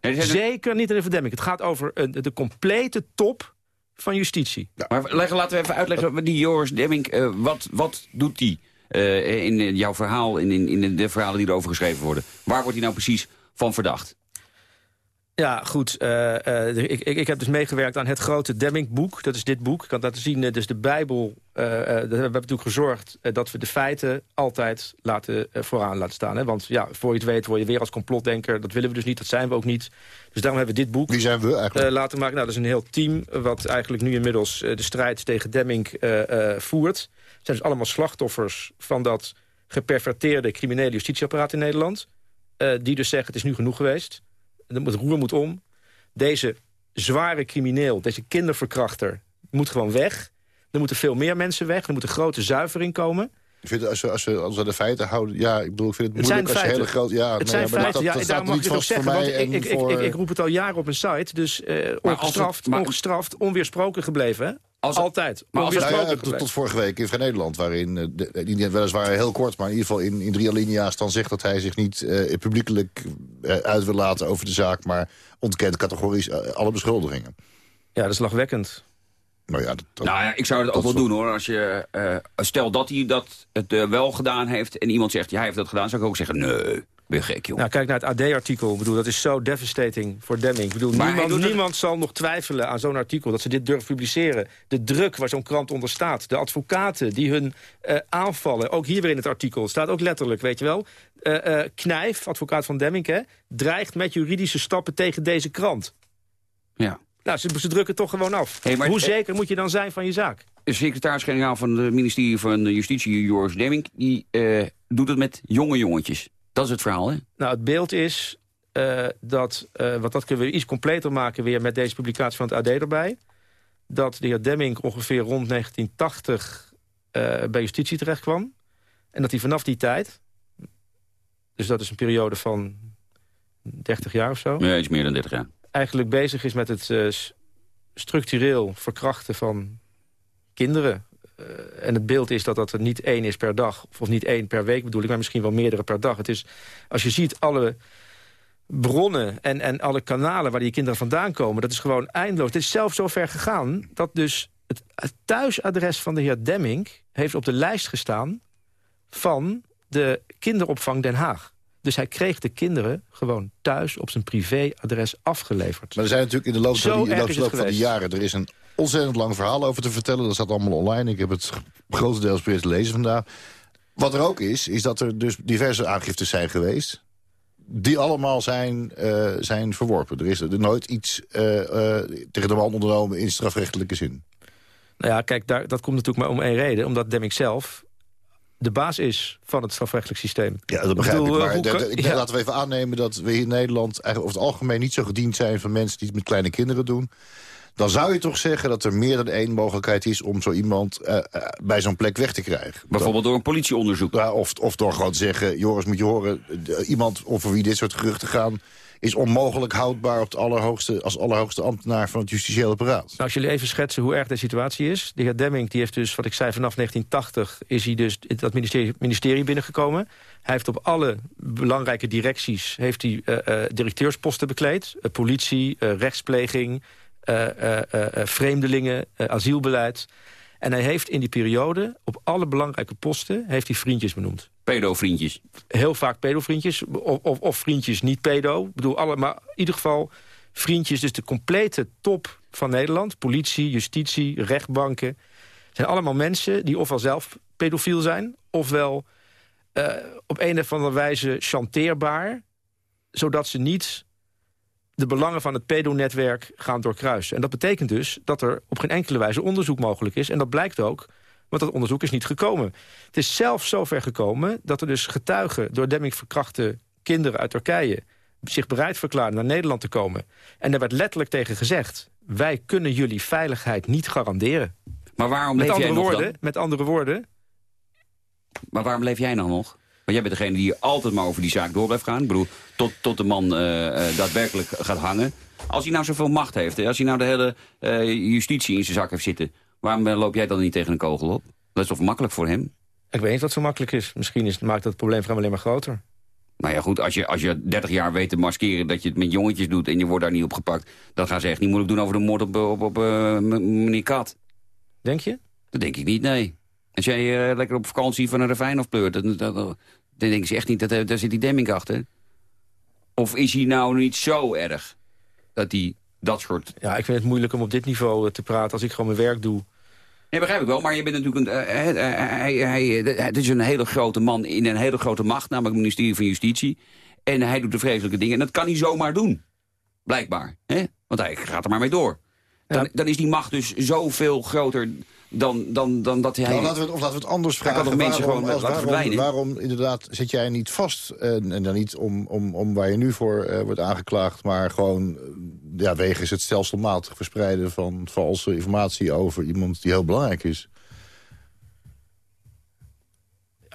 Ja, Zeker niet over Demming. Het gaat over eh, de, complete top van justitie. Maar leg- laten we even uitleggen, die Joris Demming, eh, wat, wat doet die eh, in eh, jouw verhaal, in, in, in de, verhalen die erover geschreven worden? Waar wordt hij nou precies van verdacht? Ja, goed. eh, eh, ik, ik, ik heb dus meegewerkt aan het grote Demming-boek. Dat is dit boek. Ik kan het laten zien. dus de Bijbel. eh, eh, we hebben natuurlijk gezorgd dat we de feiten altijd laten, vooraan laten staan. Hè? Want ja, voor je het weet word je weer als complotdenker. Dat willen we dus niet. Dat zijn we ook niet. Dus daarom hebben we dit boek Wie zijn we eigenlijk? eh, laten maken. Nou, dat is een heel team wat eigenlijk nu inmiddels eh, de strijd tegen Demming eh, eh, voert. Het zijn dus allemaal slachtoffers van dat geperverteerde criminele justitieapparaat in Nederland. Eh, die dus zeggen het is nu genoeg geweest. Het roer moet om. Deze zware crimineel, deze kinderverkrachter, moet gewoon weg. Er moeten veel meer mensen weg. Er moet een grote zuivering komen. Ik vind, als, we, als, we, als we de feiten houden... Ja, ik bedoel, ik vind het Het zijn moeilijk als je hele feiten. groot... Ja, het nee, zijn maar feiten. Dat, ja, dat, daarom staat mag ik het ook zeggen. Want ik, voor... ik, ik, ik roep het al jaren op mijn site. Dus eh, het- ongestraft, maar- ongestraft, onweersproken gebleven. Als Altijd. maar als Nou ja, tot, tot vorige week in Vrij Nederland, waarin, eh, de, die weliswaar heel kort... maar in ieder geval in, in drie alinea's dan zegt dat hij zich niet eh, publiekelijk eh, uit wil laten over de zaak... maar ontkent categorisch alle beschuldigingen. Ja, dat is lachwekkend. Nou ja, dat, Nou ja, ik zou het ook wel doen hoor. Als je, eh, stel dat hij dat het wel gedaan heeft en iemand zegt, ja, hij heeft dat gedaan, zou ik ook zeggen, nee, ben je gek joh. Nou, kijk naar het AD-artikel. Ik bedoel, dat is zo devastating voor Demming. Ik bedoel, Maar niemand, het- niemand zal nog twijfelen aan zo'n artikel... dat ze dit durven publiceren. De druk waar zo'n krant onder staat. De advocaten die hun eh, aanvallen. Ook hier weer in het artikel. staat ook letterlijk, weet je wel. Eh, eh, Knijf, advocaat van Demming, hè, dreigt met juridische stappen tegen deze krant. Ja. Nou, ze, ze drukken toch gewoon af. Hey, maar- Hoe zeker moet je dan zijn van je zaak? De secretaris-generaal van het ministerie van Justitie, Joris Demming, die doet het met jonge jongetjes. Dat is het verhaal, hè? Nou, het beeld is eh, dat, eh want dat kunnen we iets completer maken weer met deze publicatie van het AD erbij. Dat de heer Demming ongeveer rond 1980 eh, bij justitie terecht kwam. En dat hij vanaf die tijd, dus dat is een periode van 30 jaar of zo, Ja, iets meer dan 30 jaar. eigenlijk bezig is met het structureel verkrachten van kinderen. Eh, en het beeld is dat dat er niet één is per dag, of, niet één per week bedoel ik, maar misschien wel meerdere per dag. Het is, als je ziet alle bronnen en, en alle kanalen waar die kinderen vandaan komen, dat is gewoon eindeloos. Het is zelfs zo ver gegaan dat dus het, het thuisadres van de heer Demming heeft op de lijst gestaan van de kinderopvang Den Haag. Dus hij kreeg de kinderen gewoon thuis op zijn privéadres afgeleverd. Maar er zijn natuurlijk in de loop, van die, de loop van geweest. jaren... er is een ontzettend lang verhaal over te vertellen. Dat staat allemaal online. Ik heb het grotendeels proberen te lezen vandaag. Wat er ook is, is dat er dus diverse aangiftes zijn geweest... die allemaal zijn, eh, zijn verworpen. Er is er nooit iets eh, eh, tegen de man ondernomen in strafrechtelijke zin. Nou ja, kijk, daar, dat komt natuurlijk maar om één reden. Omdat Demming zelf de baas is van het strafrechtelijk systeem. Ja, dat begrijp bedoel, ik. Maar hoe dat- kan- ik- ja. laten we even aannemen dat we in Nederland... eigenlijk over het algemeen niet zo gediend zijn van mensen die het met kleine kinderen doen. Dan zou je toch zeggen dat er meer dan één mogelijkheid is... om zo iemand eh, eh, bij zo'n plek weg te krijgen. Bijvoorbeeld door een politieonderzoek. Ja, of, of door gewoon te zeggen, Joris, moet je horen... iemand over wie dit soort geruchten gaan... is onmogelijk houdbaar op het allerhoogste, als allerhoogste ambtenaar van het justitiële apparaat. Nou, als jullie even schetsen hoe erg de situatie is. De heer Demming die heeft dus, wat ik zei, vanaf 1980 is hij dus dat ministerie, ministerie binnengekomen. Hij heeft op alle belangrijke directies heeft hij, eh, eh, directeursposten bekleed. Politie, eh, rechtspleging, vreemdelingen, eh, asielbeleid. En hij heeft in die periode op alle belangrijke posten heeft hij vriendjes benoemd. Pedo-vriendjes. Heel vaak pedovriendjes, of, of, of vriendjes niet pedo. Ik bedoel, alle, maar in ieder geval vriendjes. Dus de complete top van Nederland. Politie, justitie, rechtbanken. zijn allemaal mensen die ofwel zelf pedofiel zijn... ofwel eh, op een of andere wijze chanteerbaar... zodat ze niet de belangen van het pedonetwerk gaan doorkruisen. En dat betekent dus dat er op geen enkele wijze onderzoek mogelijk is. En dat blijkt ook, want dat onderzoek is niet gekomen. Het is zelfs zover gekomen dat er dus getuigen... door Demming verkrachte kinderen uit Turkije... zich bereid verklaarden naar Nederland te komen. En daar werd letterlijk tegen gezegd... wij kunnen jullie veiligheid niet garanderen. Maar waarom Met leef jij andere, nog woorden, dan? met andere woorden, Maar waarom leef jij dan nog? Want jij bent degene die altijd maar over die zaak door blijft gaan. Ik bedoel, tot, tot de man eh, eh, daadwerkelijk gaat hangen. Als hij nou zoveel macht heeft, hè, als hij nou de hele eh, justitie in zijn zak heeft zitten... waarom loop jij dan niet tegen een kogel op? Dat is toch makkelijk voor hem? ik weet niet wat zo makkelijk is. Misschien is, maakt dat het probleem voor hem alleen maar groter. Nou ja, goed, als je, als je 30 jaar weet te maskeren dat je het met jongetjes doet... en je wordt daar niet op gepakt... dan gaan ze echt niet moeilijk doen over de moord op, op, op meneer Kat. Denk je? Dat denk ik niet, nee. Als jij eh, lekker op vakantie van een ravijn afpleurt... dan, dan, dan, denken ze echt niet, dat, eh, daar zit die Demming achter. Of is hij nou niet zo erg dat hij dat soort... Ja, ik vind het moeilijk om op dit niveau eh, te praten als ik gewoon mijn werk doe. Nee, begrijp ik wel, maar je bent natuurlijk een, hij, hij, het is een hele grote man in een hele grote macht, namelijk het ministerie van Justitie. En hij doet de vreselijke dingen. En dat kan hij zomaar doen. Blijkbaar. Hè? Want hij gaat er maar mee door. Dan, dan is die macht dus zoveel groter dan, dan, dan dat hij... Nou, laten we het, of laten we het anders Hij kan vragen. toch mensen waarom, gewoon als- laten waarom, verdwijnen? waarom inderdaad zit jij niet vast? En, en dan niet om, om, om waar je nu voor eh, wordt aangeklaagd... maar gewoon eh, ja, wegens het stelselmatig verspreiden van valse informatie... over iemand die heel belangrijk is.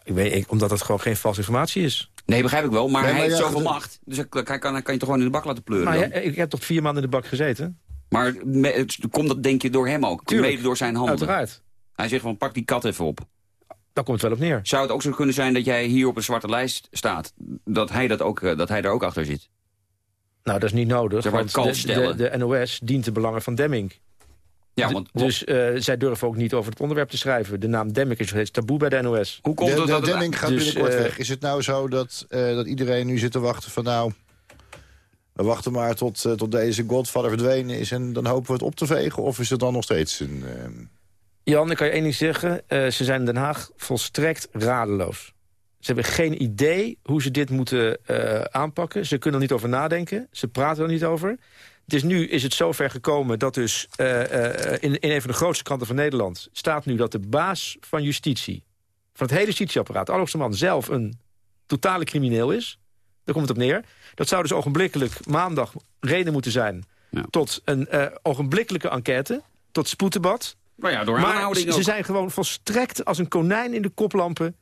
Ik weet, ik- omdat het gewoon geen valse informatie is. Nee, begrijp ik wel, maar Nee, hij heeft zoveel macht. Dus hij kan, hij kan, kan je toch gewoon in de bak laten pleuren Maar dan? ja, ik heb toch vier maanden in de bak gezeten? Maar komt dat denk je door hem ook? Tuurlijk. Mede door zijn handen? Uiteraard. Hij zegt van pak die kat even op. Daar komt het wel op neer. Zou het ook zo kunnen zijn dat jij hier op een zwarte lijst staat? Dat hij, dat ook, eh, dat hij daar ook achter zit? Nou, dat is niet nodig. Zeg maar, want de, stellen. de, de NOS dient de belangen van Demming. Ja, want- dus eh, zij durven ook niet over het onderwerp te schrijven. De naam Demming is nog steeds taboe bij de NOS. Hoe komt De, het de dat het- Demming gaat dus, binnenkort eh, weg. Is het nou zo dat, eh, dat iedereen nu zit te wachten van nou... we wachten maar tot, eh, tot deze Godfather verdwenen is... en dan hopen we het op te vegen? Of is het dan nog steeds een... eh, Jan, ik kan je één ding zeggen. Eh, ze zijn in Den Haag volstrekt radeloos. Ze hebben geen idee hoe ze dit moeten aanpakken. Ze kunnen er niet over nadenken. Ze praten er niet over. Dus nu is het zover gekomen dat dus in, in een van de grootste kranten van Nederland... staat nu dat de baas van justitie, van het hele justitieapparaat... allerhoogste man zelf een totale crimineel is. Daar komt het op neer. Dat zou dus ogenblikkelijk maandag reden moeten zijn... Ja. tot een eh, ogenblikkelijke enquête, tot spoeddebat... Maar ja, door maar ze ook. zijn gewoon volstrekt als een konijn in de koplampen.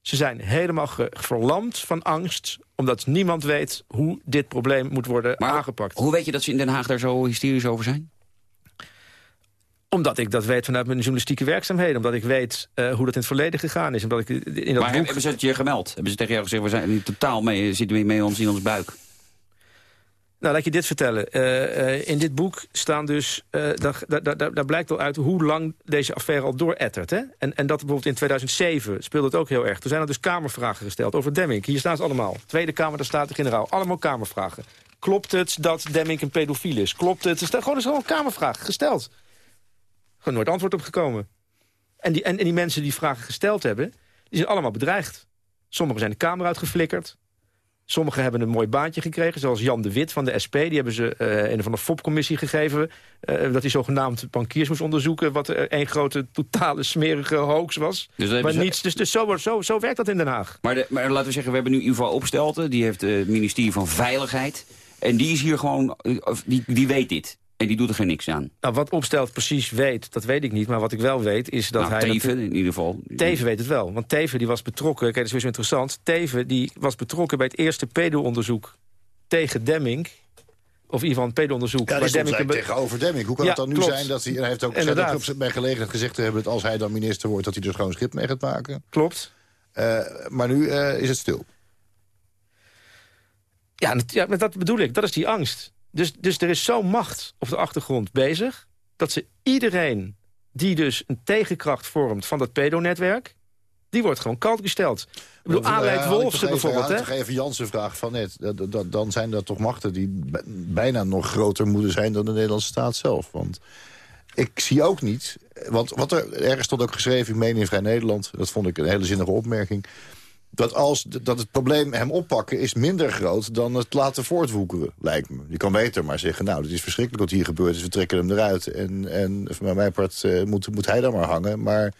Ze zijn helemaal verlamd van angst... omdat niemand weet hoe dit probleem moet worden Maar aangepakt. Hoe weet je dat ze in Den Haag daar zo hysterisch over zijn? Omdat ik dat weet vanuit mijn journalistieke werkzaamheden. Omdat ik weet eh, hoe dat in het verleden gegaan is. Omdat ik in dat maar boek... hebben ze het je gemeld? Hebben ze tegen jou gezegd, we zijn hier totaal mee, zitten we mee ons in ons buik? Nou, laat je dit vertellen. Eh, eh, in dit boek staan dus... eh, daar, daar, daar, daar blijkt al uit hoe lang deze affaire al doorettert. Hè? En, en dat bijvoorbeeld in 2007 speelde het ook heel erg. Toen zijn er dus kamervragen gesteld over Demming. Hier staan ze allemaal. Tweede Kamer, daar staat de generaal. Allemaal kamervragen. Klopt het dat Demming een pedofiel is? Klopt het? Er staan gewoon, is gewoon een kamervraag gesteld. Gewoon nooit antwoord op gekomen. En die, en, en die mensen die vragen gesteld hebben... die zijn allemaal bedreigd. Sommigen zijn de kamer uitgeflikkerd. Sommigen hebben een mooi baantje gekregen, zoals Jan de Wit van de SP. Die hebben ze eh een van de FOP-commissie gegeven... eh, dat hij zogenaamd bankiers moest onderzoeken... wat één grote, totale, smerige hoax was. Dus maar ze- niets, dus, dus zo, zo, zo werkt dat in Den Haag. Maar, de, maar laten we zeggen, we hebben nu Ivo Opstelten. Die heeft eh, het ministerie van Veiligheid. En die is hier gewoon, die, die weet dit. En die doet er geen niks aan. Nou, wat Opstelt precies weet, dat weet ik niet. Maar wat ik wel weet, is dat nou, hij... Teven in ieder geval. Teven weet het wel. Want Teven die was betrokken, kijk, dat is weer zo interessant. Teven die was betrokken bij het eerste pedo-onderzoek tegen Demming. Of een pedo-onderzoek. Ja, stond Demming tegenover Demming. Hoe kan Ja, het dan nu klopt. zijn dat hij... En hij heeft ook, op- bij gelegenheid gezegd te hebben... dat als hij dan minister wordt, dat hij er schoon schip mee gaat maken. Klopt. Eh, maar nu eh, is het stil. Ja, dat- ja, maar dat bedoel ik. Dat is die angst. Dus, dus er is zo'n macht op de achtergrond bezig... dat ze iedereen die dus een tegenkracht vormt van dat pedonetwerk... die wordt gewoon kalt gesteld. Ik bedoel, Aleid eh, ik Wolfsen bijvoorbeeld, ik even Jansen vraag van net. Dan zijn dat toch machten die bijna nog groter moeten zijn... dan de Nederlandse staat zelf. Want ik zie ook niet... Want wat er ergens stond ook geschreven, ik meen in Vrij Nederland... dat vond ik een hele zinnige opmerking... dat, als, dat het probleem hem oppakken is minder groot dan het laten voortwoekeren, lijkt me. Je kan beter maar zeggen, nou, het is verschrikkelijk wat hier gebeurt... dus we trekken hem eruit en, en van mijn part eh, moet, moet hij daar maar hangen. Maar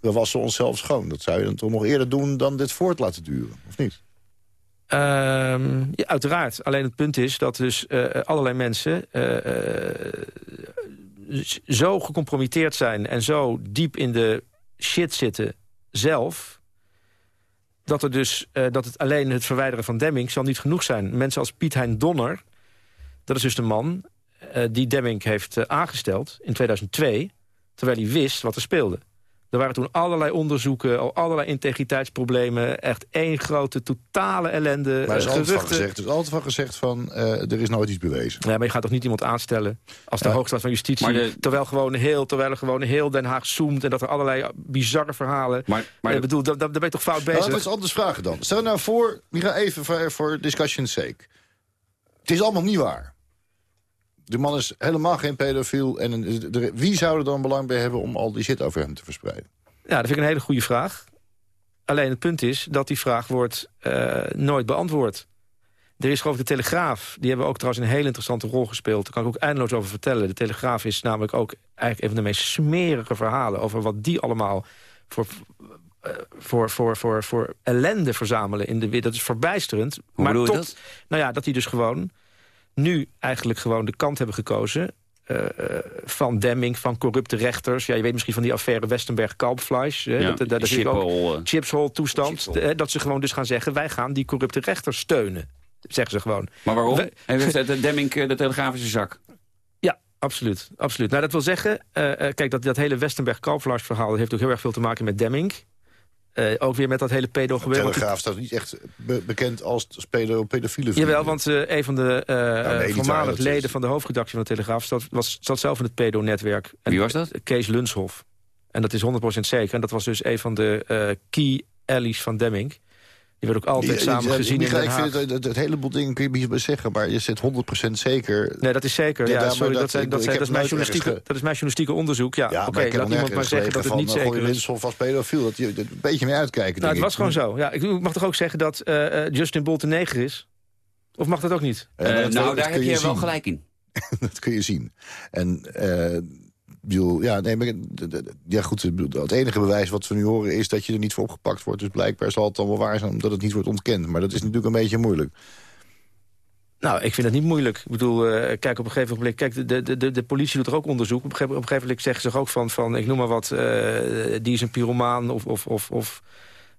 we wassen onszelf schoon. Dat zou je dan toch nog eerder doen dan dit voort laten duren, of niet? Ehm, ja, uiteraard. Alleen het punt is dat dus eh, allerlei mensen... eh, zo gecompromitteerd zijn en zo diep in de shit zitten zelf... dat, er dus, eh, dat het alleen het verwijderen van Demming zal niet genoeg zijn. Mensen als Piet Hein Donner, dat is dus de man... eh, die Demming heeft eh, aangesteld in 2002... terwijl hij wist wat er speelde. Er waren toen allerlei onderzoeken, al allerlei integriteitsproblemen. Echt één grote, totale ellende. Maar er is eh, altijd van gezegd, er is altijd van gezegd van, eh, er is nooit iets bewezen. Ja, maar je gaat toch niet iemand aanstellen als de Ja. hoogstraat van justitie... De- terwijl, gewoon heel, terwijl er gewoon heel Den Haag zoomt... en dat er allerlei bizarre verhalen... Maar, maar ik bedoel, daar, daar ben je toch fout bezig? Laten we eens anders vragen dan. Stel nou voor, ik ga even voor, voor discussion's sake. Het is allemaal niet waar. De man is helemaal geen pedofiel. En een, de- wie zou er dan belang bij hebben om al die shit over hem te verspreiden? Ja, dat vind ik een hele goede vraag. Alleen het punt is dat die vraag wordt eh, nooit beantwoord. Er is geloof ik de Telegraaf. Die hebben ook trouwens een hele interessante rol gespeeld. Daar kan ik ook eindeloos over vertellen. De Telegraaf is namelijk ook eigenlijk een van de meest smerige verhalen... over wat die allemaal voor, eh, voor, voor, voor, voor ellende verzamelen in de wereld. Dat is verbijsterend. Hoe bedoel je tot, dat? Nou ja, dat die dus gewoon nu eigenlijk gewoon de kant hebben gekozen... eh, eh, van Demming, van corrupte rechters. Ja, je weet misschien van die affaire Westenberg-Kalbfleisch. hè, Ja, dat, dat, dat is ook Schiphol, eh. chipshol-toestand. Dat ze gewoon dus gaan zeggen... wij gaan die corrupte rechters steunen. Zeggen ze gewoon. Maar waarom? We- heeft de Demming de telegrafische zak. Ja, absoluut. absoluut. Nou, dat wil zeggen, kijk, dat, dat hele Westenberg-Kalbfleisch verhaal... heeft ook heel erg veel te maken met Demming. Eh, ook weer met dat hele pedo De gebeuren. Telegraaf staat niet echt be- bekend als pedo pedofiele vrienden. Jawel, want eh, een van de nee, waar, voormalig leden is- van de hoofdredactie van de Telegraaf... Zat, was, zat zelf in het pedo-netwerk. En- Wie was dat? Kees Lunshoff. En dat is 100% zeker. En dat was dus een van de eh, key allies van Demming. Die werd ook altijd samen gezien in Den ik vind het, het, het hele boel dingen kun je niet meer zeggen, maar je zit 100% zeker. Nee, dat is zeker. Ja, sorry, dat, dat- dat, dat, is mijn journalistieke, ge- dat is mijn journalistieke onderzoek. Ja, Ja, oké, laat nog iemand maar zeggen dat het niet zeker is. Winslow vast pedofiel. Dat je er een beetje mee uitkijken. Nou, het was gewoon zo. Ja, ik mag toch ook zeggen dat eh, eh, Justin Bolt een neger is? Of mag dat ook niet? Eh, dat- nou, dat daar kun heb je je wel gelijk in. dat kun je zien. En eh, bedoel, ja, nee, maar, ja, goed, het enige bewijs wat we nu horen is dat je er niet voor opgepakt wordt. Dus blijkbaar zal het dan wel waar zijn omdat het niet wordt ontkend. Maar dat is natuurlijk een beetje moeilijk. Nou, ik vind het niet moeilijk. Ik bedoel, eh, kijk, op een gegeven moment... Kijk, de, de, de, de politie doet er ook onderzoek. Op een gegeven, op een gegeven moment zeggen ze ook van... van ik noem maar wat, eh, die is een pyromaan of... of, of, of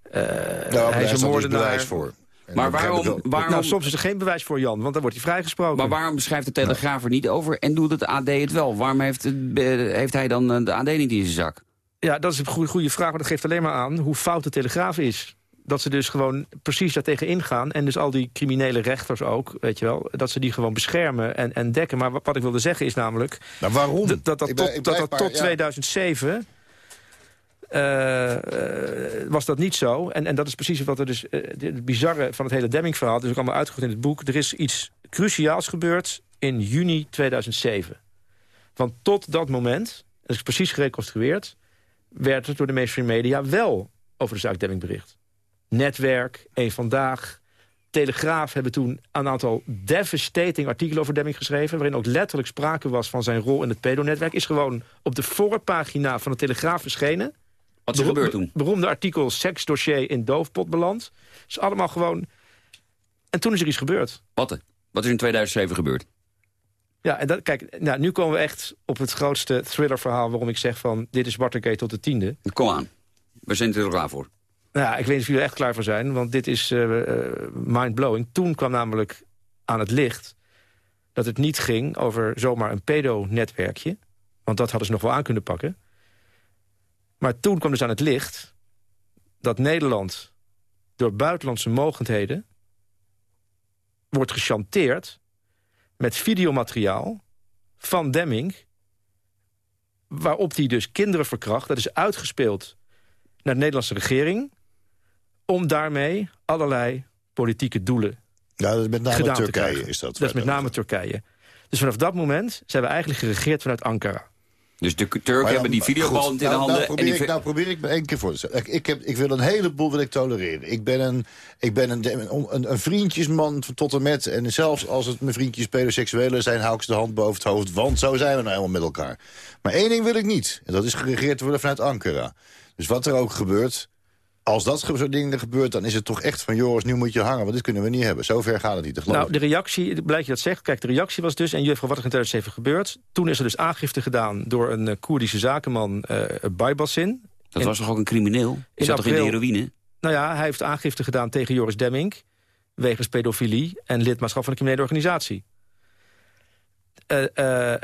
eh, Nou, hij daar is een dus moordenaar. bewijs voor. En Maar waarom, wel- waarom, Nou, soms is er geen bewijs voor Jan, want dan wordt hij vrijgesproken. maar waarom schrijft de Telegraaf er niet over en doet het AD het wel? Waarom heeft, het, heeft hij dan eh, de AD niet in zijn zak? Ja, dat is een goede, goede vraag, maar dat geeft alleen maar aan hoe fout de Telegraaf is. Dat ze dus gewoon precies daartegen ingaan. En dus al die criminele rechters ook, weet je wel... dat ze die gewoon beschermen en, en dekken. Maar wat, wat ik wilde zeggen is namelijk... Nou, waarom? dat dat, tot, dat, dat tot ja. 2007... eh, eh, was dat niet zo. En, en dat is precies wat er dus... eh, het bizarre van het hele Demming-verhaal... dus ook allemaal uitgevoerd in het boek... er is iets cruciaals gebeurd in juni 2007. Want tot dat moment, dat is precies gereconstrueerd... werd er door de mainstream media wel over de zaak Demming bericht. Netwerk, Eén Vandaag, Telegraaf hebben toen een aantal devastating artikelen over Demming geschreven... waarin ook letterlijk sprake was van zijn rol in het pedonetwerk. Is gewoon op de voorpagina van de Telegraaf verschenen. Wat is er gebeurd toen? Beroemde artikel seksdossier in doofpot beland. is allemaal gewoon... En toen is er iets gebeurd. Wat? Wat is in 2007 gebeurd? Ja, en dat, kijk, nou, nu komen we echt op het grootste thrillerverhaal... waarom ik zeg van, dit is Watergate tot de tiende. Kom aan. We zijn er klaar voor. Nou, ja, ik weet niet of jullie er echt klaar voor zijn, want dit is eh, mindblowing. Toen kwam namelijk aan het licht dat het niet ging over zomaar een pedo-netwerkje. Want dat hadden ze nog wel aan kunnen pakken. Maar toen kwam dus aan het licht dat Nederland door buitenlandse mogendheden wordt gechanteerd met videomateriaal van Demming... waarop hij dus kinderen verkracht. Dat is uitgespeeld naar de Nederlandse regering... om daarmee allerlei politieke doelen Ja, dat is met name gedaan te Turkije krijgen. is dat. Dat is met name Turkije. Dus vanaf dat moment zijn we eigenlijk geregeerd vanuit Ankara. Dus de Turken ja, hebben die videoband goed, in de nou, handen. Nou en probeer, die ik, nou probeer ik me één keer voor te stellen. Ik, ik, heb, ik wil een heleboel wil ik tolereren. Ik ben een, ik ben een, een, een vriendjesman tot en met. En zelfs als het mijn vriendjes pedoseksuelen zijn... hou ik ze de hand boven het hoofd. Want zo zijn we nou helemaal met elkaar. Maar één ding wil ik niet. En dat is geregeerd worden vanuit Ankara. Dus wat er ook gebeurt... Als dat soort dingen gebeurt, dan is het toch echt van... Joris, nu moet je hangen, want dit kunnen we niet hebben. Zover gaat het niet, dat geloof Nou, de reactie, blijkt je dat zegt. Kijk, de reactie was dus, en juffrouw, wat er in 2007 gebeurd... toen is er dus aangifte gedaan door een uh, Koerdische zakenman, uh. Dat in, was toch ook een crimineel? Die zat toch in de heroïne? Nou ja, hij heeft aangifte gedaan tegen Joris Demming... wegens pedofilie en lidmaatschap van een criminele organisatie. Uh, uh,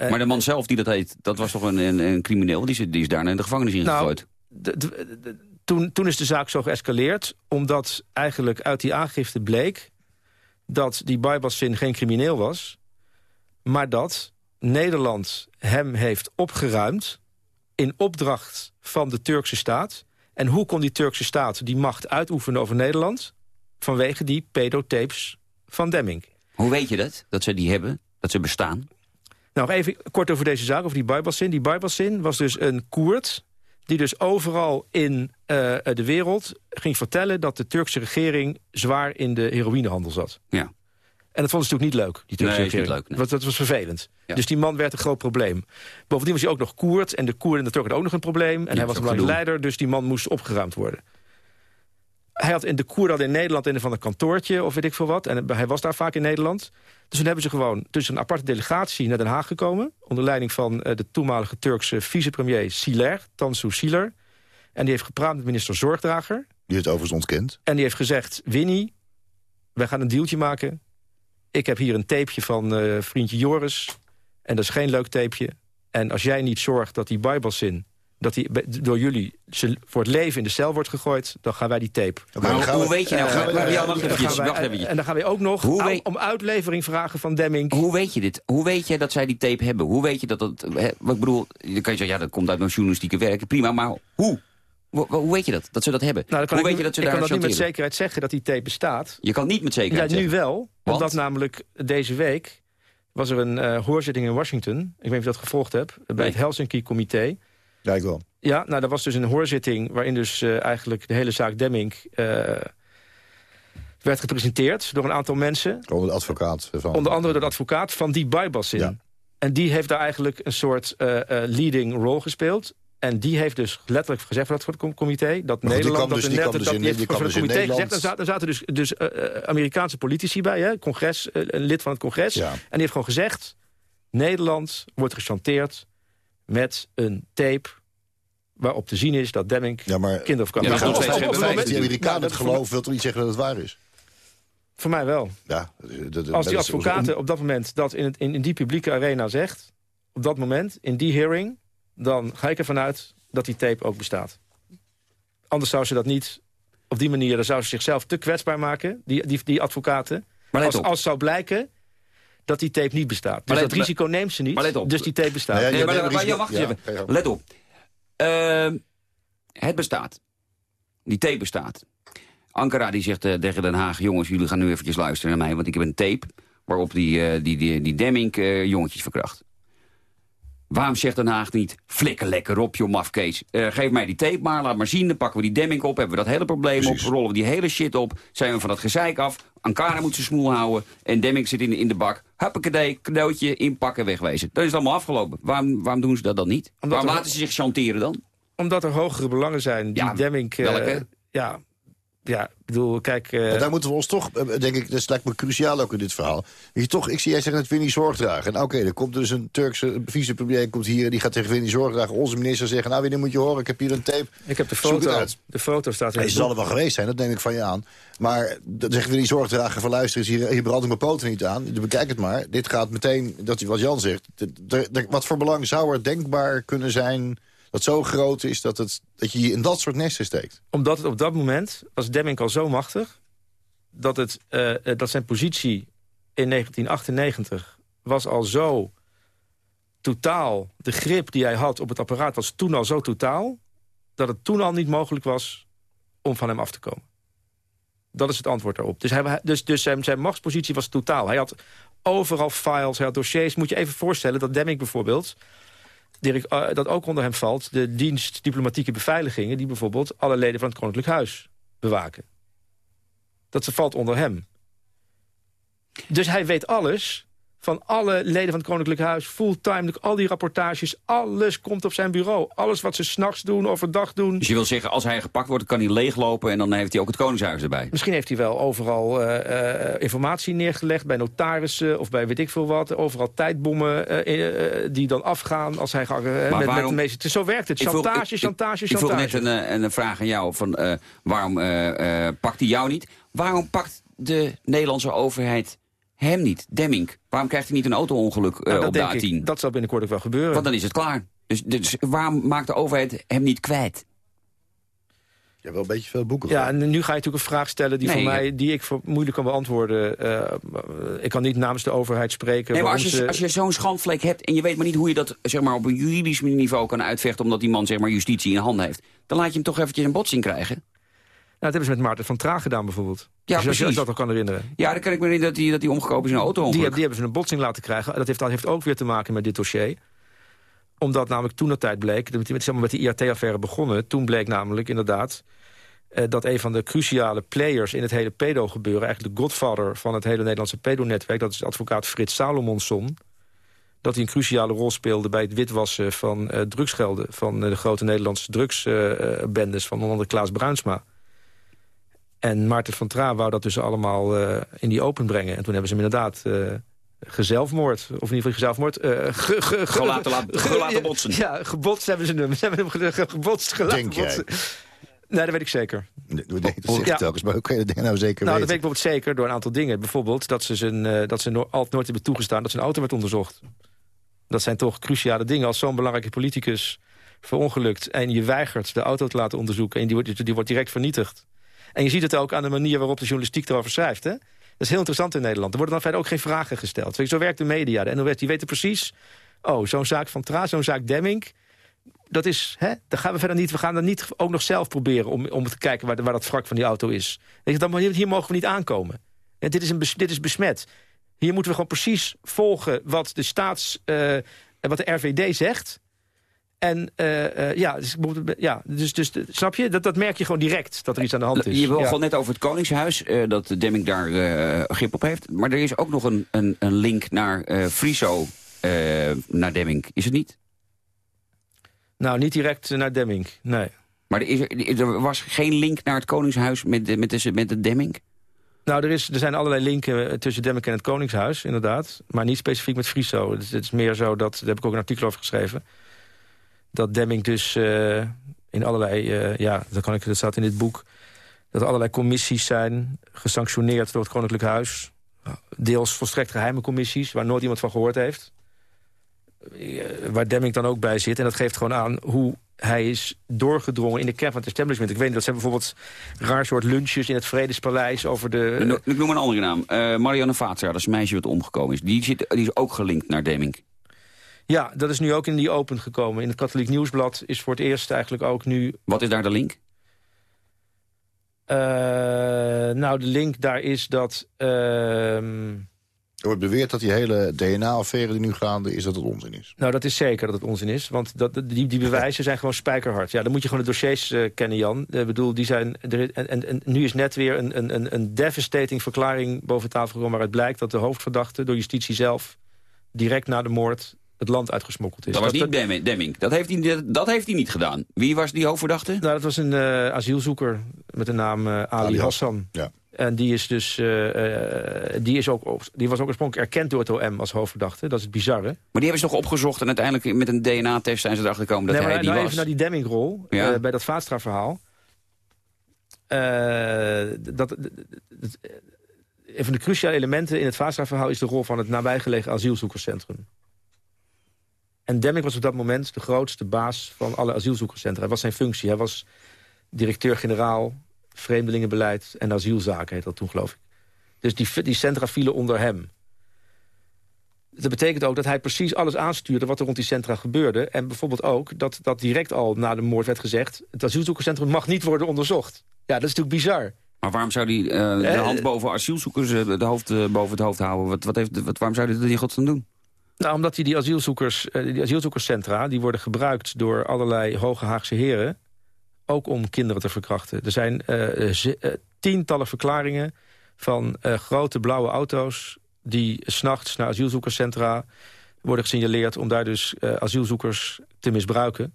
maar de man zelf die dat heet, dat was toch een, een, een crimineel? Die is, die is daarna in de gevangenis ingegooid. Nou, de, de, de, toen, toen is de zaak zo geëscaleerd, omdat eigenlijk uit die aangifte bleek... dat die Baybasin geen crimineel was... maar dat Nederland hem heeft opgeruimd... in opdracht van de Turkse staat. En hoe kon die Turkse staat die macht uitoefenen over Nederland? Vanwege die pedotapes van Demming. Hoe weet je dat, dat ze die hebben, dat ze bestaan? Nou, even kort over deze zaak, over die Baybasin. Die Baybasin was dus een Koerd die dus overal in uh, de wereld ging vertellen... dat de Turkse regering zwaar in de heroïnehandel zat. Ja. En dat vonden ze natuurlijk niet leuk, die Turkse nee, regering. Leuk, nee. dat, dat was vervelend. Ja. Dus die man werd een groot probleem. Bovendien was hij ook nog Koerd en de Koerden en de Turken ook nog een probleem. En ja, hij was een belangrijk leider, dus die man moest opgeruimd worden. Hij had in de Koerden in Nederland in van een kantoortje of weet ik veel wat. En hij was daar vaak in Nederland. Dus toen hebben ze gewoon tussen een aparte delegatie naar Den Haag gekomen. Onder leiding van uh, de toenmalige Turkse vicepremier Siler, Tansu Siler. En die heeft gepraat met minister Zorgdrager. Die het overigens ontkent. En die heeft gezegd, Winnie, wij gaan een deeltje maken. Ik heb hier een tapeje van uh, vriendje Joris. En dat is geen leuk tapeje. En als jij niet zorgt dat die Bijbelzin dat hij door jullie voor het leven in de cel wordt gegooid... dan gaan wij die tape. Maar hoe- weet je nou? Eh, ja, wacht dan eventjes, gaan wij- wacht eventjes. En dan gaan we ook nog Hoe aan- weet- om uitlevering vragen van Demming. Hoe weet je dit? Hoe weet je dat zij die tape hebben? Hoe weet je dat dat... Hè, wat ik bedoel, dan kan je zeggen, ja, dat komt uit mijn journalistieke werk. Prima, maar hoe? Hoe, hoe weet je dat? Dat ze dat hebben? Nou, dan kan hoe ik, weet je dat ze ik daar kan dat niet met zekerheid zeggen dat die tape bestaat. Je kan niet met Ja, zekerheid nu zeggen. wel. Want? Omdat namelijk deze week was er een eh, hoorzitting in Washington. Ik weet niet of je dat gevolgd hebt. Bij Nee. het Helsinki-comité. Ja, ik wel. Ja, nou, dat was dus een hoorzitting... waarin dus eh, eigenlijk de hele zaak Demming... eh, werd gepresenteerd door een aantal mensen. Gewoon de advocaat van... Onder andere door de advocaat van die Bijbelsin. Ja. En die heeft daar eigenlijk een soort eh, leading role gespeeld. En die heeft dus letterlijk gezegd voor dat voor het com- comité... dat Maar Nederland... dat dus- de net- dus dat in- heeft die kwam het dus in comité Nederland. gezegd... Er zaten, zaten dus, dus Amerikaanse politici bij, hè, congres, een lid van het congres. Ja. En die heeft gewoon gezegd... Nederland wordt gechanteerd met een tape... waarop te zien is dat Demming Ja, maar... kinderen kan. Ja, dat bewijs. moment- Die Amerikanen het dat- geloven wil toch niet zeggen dat het waar is? Voor mij wel. Ja, dat- dat- Als die dat advocaten op dat moment dat in, het, in, in die publieke arena zegt... op dat moment, in die hearing... dan ga ik ervan uit dat die tape ook bestaat. Anders zou ze dat niet... op die manier dan zou ze zichzelf te kwetsbaar maken, die, die, die advocaten. Maar Als, als zou blijken dat die tape niet bestaat. Dus let- dat risico neemt ze niet, maar let op. dus die tape bestaat. Nee, maar, maar, ja, wacht even. ja. Let op. Ehm, het bestaat. Die tape bestaat. Ankara die zegt eh, tegen Den Haag... jongens, jullie gaan nu eventjes luisteren naar mij... want ik heb een tape waarop die, eh, die, die, die Demming eh, jongetjes verkracht. Waarom zegt Den Haag niet... flikker lekker op, joh, mafkees. Eh, geef mij die tape maar, laat maar zien. Dan pakken we die Demming op, hebben we dat hele probleem Precies. op... rollen we die hele shit op, zijn we van dat gezeik af... Ankara moet zijn smoel houden en Demming zit in, in de bak. Huppakee, cadeautje, inpakken, wegwezen. Dan is allemaal afgelopen. Waarom, waarom doen ze dat dan niet? waarom er- laten ze zich chanteren dan? Omdat er hogere belangen zijn die Ja, Demming... eh, ja, ja, ik bedoel, kijk... eh, Maar daar moeten we ons toch, eh, denk ik, dat lijkt me cruciaal ook in dit verhaal. Weet je toch, ik zie jij zeggen dat Winnie zorg dragen. En oké, er komt dus een Turkse vicepremier komt hier... en die gaat tegen Winnie zorg dragen. Onze minister zeggen, nou Winnie moet je horen, ik heb hier een tape. ik heb de foto. De foto staat in Hij zal er wel geweest zijn, dat neem ik van je aan. Maar dan zegt Winnie zorg dragen van luister eens, hier, hier brand ik mijn poten niet aan. Bekijk het maar. Dit gaat meteen, dat, wat Jan zegt. wat voor belang zou er denkbaar kunnen zijn... dat zo groot is dat, het, dat je je in dat soort nesten steekt? Omdat het op dat moment was Demming al zo machtig... dat, het, eh, eh, dat zijn positie in 1998 was al zo totaal... de grip die hij had op het apparaat was toen al zo totaal... dat het toen al niet mogelijk was om van hem af te komen. Dat is het antwoord daarop. Dus, hij, dus, dus zijn, zijn machtspositie was totaal. Hij had overal files, hij had dossiers. Moet je even voorstellen dat Demming bijvoorbeeld... Dirk, eh, dat ook onder hem valt de dienst diplomatieke beveiligingen... die bijvoorbeeld alle leden van het Koninklijk Huis bewaken. Dat valt onder hem. Dus hij weet alles van alle leden van het Koninklijk Huis... fulltime, al die rapportages, alles komt op zijn bureau. Alles wat ze s'nachts doen, overdag doen. Dus je wil zeggen, als hij gepakt wordt, kan hij leeglopen... en dan heeft hij ook het Koningshuis erbij. Misschien heeft hij wel overal eh, eh, informatie neergelegd bij notarissen of bij weet ik veel wat. Overal tijdbommen eh, die dan afgaan als hij gaat. met, met de meeste. Zo werkt het. Ik vroeg- Chantage, ik- chantage, Ik vroeg chantage. net een, een vraag aan jou. Van, waarom pakt hij jou niet? Waarom pakt de Nederlandse overheid hem niet? Demming. Waarom krijgt hij niet een auto-ongeluk Nou, dat op de denk A10? ik, dat zal binnenkort ook wel gebeuren. Want dan is het klaar. Dus, dus waarom maakt de overheid hem niet kwijt? Je hebt wel een beetje veel boeken. Ja, en nu ga je natuurlijk een vraag stellen die, Nee, voor ik- mij, die ik voor moeilijk kan beantwoorden. Eh, ik kan niet namens de overheid spreken. Nee, maar als je, ze- als je zo'n schandvlek hebt en je weet maar niet hoe je dat zeg maar, op een juridisch niveau kan uitvechten... omdat die man zeg maar, justitie in handen heeft... dan laat je hem toch eventjes een botsing krijgen. Nou, dat hebben ze met Maarten van Traag gedaan bijvoorbeeld. Ja, Dus als je- als je precies. dat nog kan herinneren. Ja, dan kan ik me herinneren dat hij, dat hij omgekomen is in een auto Die, die hebben ze een botsing laten krijgen. Dat heeft, dat heeft ook weer te maken met dit dossier. Omdat namelijk toen dat tijd bleek... Het is allemaal met die IRT-affaire begonnen. Toen bleek namelijk inderdaad... eh, dat een van de cruciale players in het hele pedo-gebeuren... eigenlijk de godfather van het hele Nederlandse pedonetwerk... dat is de advocaat Frits Salomonson... dat hij een cruciale rol speelde bij het witwassen van eh, drugsgelden... van eh, de grote Nederlandse drugsbendes van onder andere Klaas Bruinsma... En Maarten van Traa wou dat dus allemaal eh, in die open brengen. En toen hebben ze hem inderdaad eh gezelfmoord. Of in ieder geval gezelfmoord. eh ge, ge, ge- Gewoon laten botsen. Ja, gebotst hebben ze hem. Ze hebben hem ge- ge- gebotst, gelaten Denk jij? botsen. Nee, dat weet ik zeker. Nee, Dat zeg je Ja. telkens, maar hoe kan je dat nou zeker Nou, dat weet ik weten? bijvoorbeeld zeker door een aantal dingen. Bijvoorbeeld dat ze, zijn, eh, dat ze no altijd nooit hebben toegestaan dat zijn auto werd onderzocht. Dat zijn toch cruciale dingen. Als zo'n belangrijke politicus verongelukt... en je weigert de auto te laten onderzoeken... en die wordt, die wordt direct vernietigd. En je ziet het ook aan de manier waarop de journalistiek erover schrijft. Hè? Dat is heel interessant in Nederland. Er worden dan verder ook geen vragen gesteld. Zo werkt de media, de NOS, die weten precies... oh, zo'n zaak van Tra, zo'n zaak Demming... dat is, hè, gaan we verder niet... we gaan dan niet ook nog zelf proberen om, om te kijken... Waar, waar dat wrak van die auto is. Weet je, dan, hier mogen we niet aankomen. En dit, is een, dit is besmet. Hier moeten we gewoon precies volgen wat de staats... eh, wat de RVD zegt... En eh, eh, ja, dus, ja dus, dus snap je? Dat, dat merk je gewoon direct, dat er iets aan de hand is. Je wil ja. gewoon net over het Koningshuis, eh, dat Demming daar grip op heeft. Maar er is ook nog een, een, een link naar Friso, naar Demming. Is het niet? Nou, niet direct naar Demming, nee. Maar er, is, er was geen link naar het Koningshuis met de, met de, met de Demming? Nou, er, is, er zijn allerlei linken tussen Demming en het Koningshuis, inderdaad. Maar niet specifiek met Friso. Het, is- het is meer zo, dat, daar heb ik ook een artikel over geschreven... dat Demming dus eh, in allerlei... eh, ja, dat, kan ik, dat staat in dit boek... dat er allerlei commissies zijn gesanctioneerd door het Koninklijk Huis. Deels volstrekt geheime commissies, waar nooit iemand van gehoord heeft. Eh, Waar Demming dan ook bij zit. En dat geeft gewoon aan hoe hij is doorgedrongen in de kern van het establishment. Ik weet niet, dat zijn bijvoorbeeld raar soort lunches in het Vredespaleis over de... Ik no- Ik noem een andere naam. Eh, Marianne Vaatstra, dat is meisje wat omgekomen is. Die, zit, die is ook gelinkt naar Demming. Ja, dat is nu ook in die Open gekomen. In het Katholiek Nieuwsblad is voor het eerst eigenlijk ook nu... Wat is daar de link? eh, nou, de link daar is dat... ehm, Er wordt beweerd dat die hele DNA-affaire die nu gaande is, dat het onzin is. nou, dat is zeker dat het onzin is. Want dat, die, die bewijzen zijn gewoon spijkerhard. Ja, dan moet je gewoon de dossiers eh, kennen, Jan. Ik bedoel, die zijn... Er, en, en, en nu is net weer een, een, een, een devastating verklaring boven tafel gekomen... waaruit blijkt dat de hoofdverdachte door justitie zelf... direct na de moord het land uitgesmokkeld is. Dat was niet Demming. Demming. Dat, heeft hij, dat heeft hij niet gedaan. Wie was die hoofdverdachte? Nou, dat was een eh, asielzoeker met de naam eh, Ali, Ali Hassan. Ja. En die, is dus, eh, eh, die, is ook, die was ook oorspronkelijk erkend door het OM als hoofdverdachte. Dat is het bizarre. Maar die hebben ze toch opgezocht en uiteindelijk met een DNA-test zijn ze erachter gekomen dat nee, maar hij die nou was. even naar die Demmingrol, Ja. eh, bij dat Vaatstra-verhaal. Eh, dat, dat- dat- een van de cruciale elementen in het Vaatstra-verhaal... is de rol van het nabijgelegen asielzoekerscentrum. En Demming was op dat moment de grootste baas van alle asielzoekerscentra. Hij was zijn functie. Hij was directeur-generaal, vreemdelingenbeleid en asielzaken, heet dat toen, geloof ik. Dus die, die centra vielen onder hem. Dat betekent ook dat hij precies alles aanstuurde wat er rond die centra gebeurde. En bijvoorbeeld ook dat, dat direct al na de moord werd gezegd... het asielzoekerscentrum mag niet worden onderzocht. Ja, dat is natuurlijk bizar. Maar waarom zou die eh, de Eh, hand boven asielzoekers eh, de hoofd boven het hoofd houden? Wat, wat heeft, wat, waarom zou hij dat in godsnaam doen? Nou, omdat die, die, asielzoekers, eh, die asielzoekerscentra... die worden gebruikt door allerlei hoge Haagse heren... ook om kinderen te verkrachten. Er zijn eh, eh, tientallen verklaringen van grote blauwe auto's... die s'nachts naar asielzoekerscentra worden gesignaleerd... om daar dus asielzoekers te misbruiken.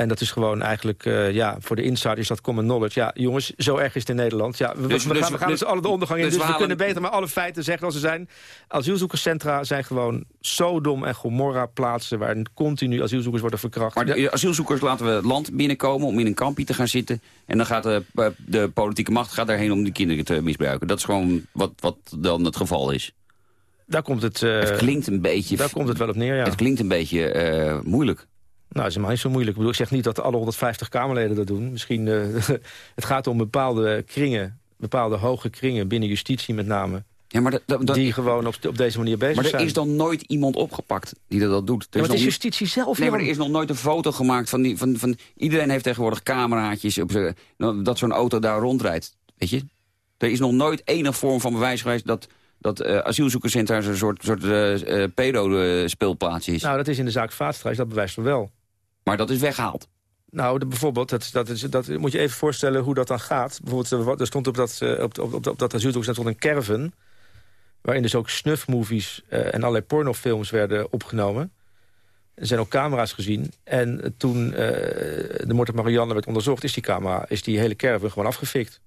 En dat is gewoon eigenlijk, eh, ja, voor de insider is dat common knowledge. Ja, jongens, zo erg is het in Nederland. Ja, we, Dus- we dus- gaan, we gaan dus- dus alle de ondergang in. dus Dus, we halen- kunnen beter maar alle feiten zeggen als ze zijn. Asielzoekerscentra zijn gewoon Sodom en Gomorra plaatsen... waar continu asielzoekers worden verkracht. Maar de asielzoekers laten we het land binnenkomen om in een kampje te gaan zitten. En dan gaat de, eh, de politieke macht gaat daarheen om die kinderen te misbruiken. Dat is gewoon wat, wat dan het geval is. daar komt het, eh, Het klinkt een beetje... daar komt het wel op neer, ja. Het klinkt een beetje moeilijk. Nou, dat is helemaal niet zo moeilijk. Ik, bedoel, ik zeg niet dat alle 150 Kamerleden dat doen. Misschien, eh, het gaat om bepaalde kringen, bepaalde hoge kringen binnen justitie met name... Ja, maar, die gewoon op, op deze manier bezig maar er zijn. is dan nooit iemand opgepakt die dat, dat doet. Er Ja, maar het is niet- justitie zelf, Nee, maar er is nog nooit een foto gemaakt van... Die, van, van iedereen heeft tegenwoordig cameraatjes op nou, dat zo'n auto daar rondrijdt. Weet je? Er is nog nooit enig vorm van bewijs geweest... dat, dat eh asielzoekerscentra een soort, soort eh, pedo-speelplaats is. Nou, dat is in de zaak Vaatstra, is dat bewijst wel. Maar dat is weggehaald. Nou, de, bijvoorbeeld, dat, dat, dat moet je even voorstellen hoe dat dan gaat. Bijvoorbeeld, er wa- er stond op dat, eh, op, op, op, op dat een caravan... waarin dus ook snuffmovies eh, en allerlei pornofilms werden opgenomen. Er zijn ook camera's gezien. En eh, toen eh, de moord op Marianne werd onderzocht... is die camera, is die hele caravan gewoon afgefikt.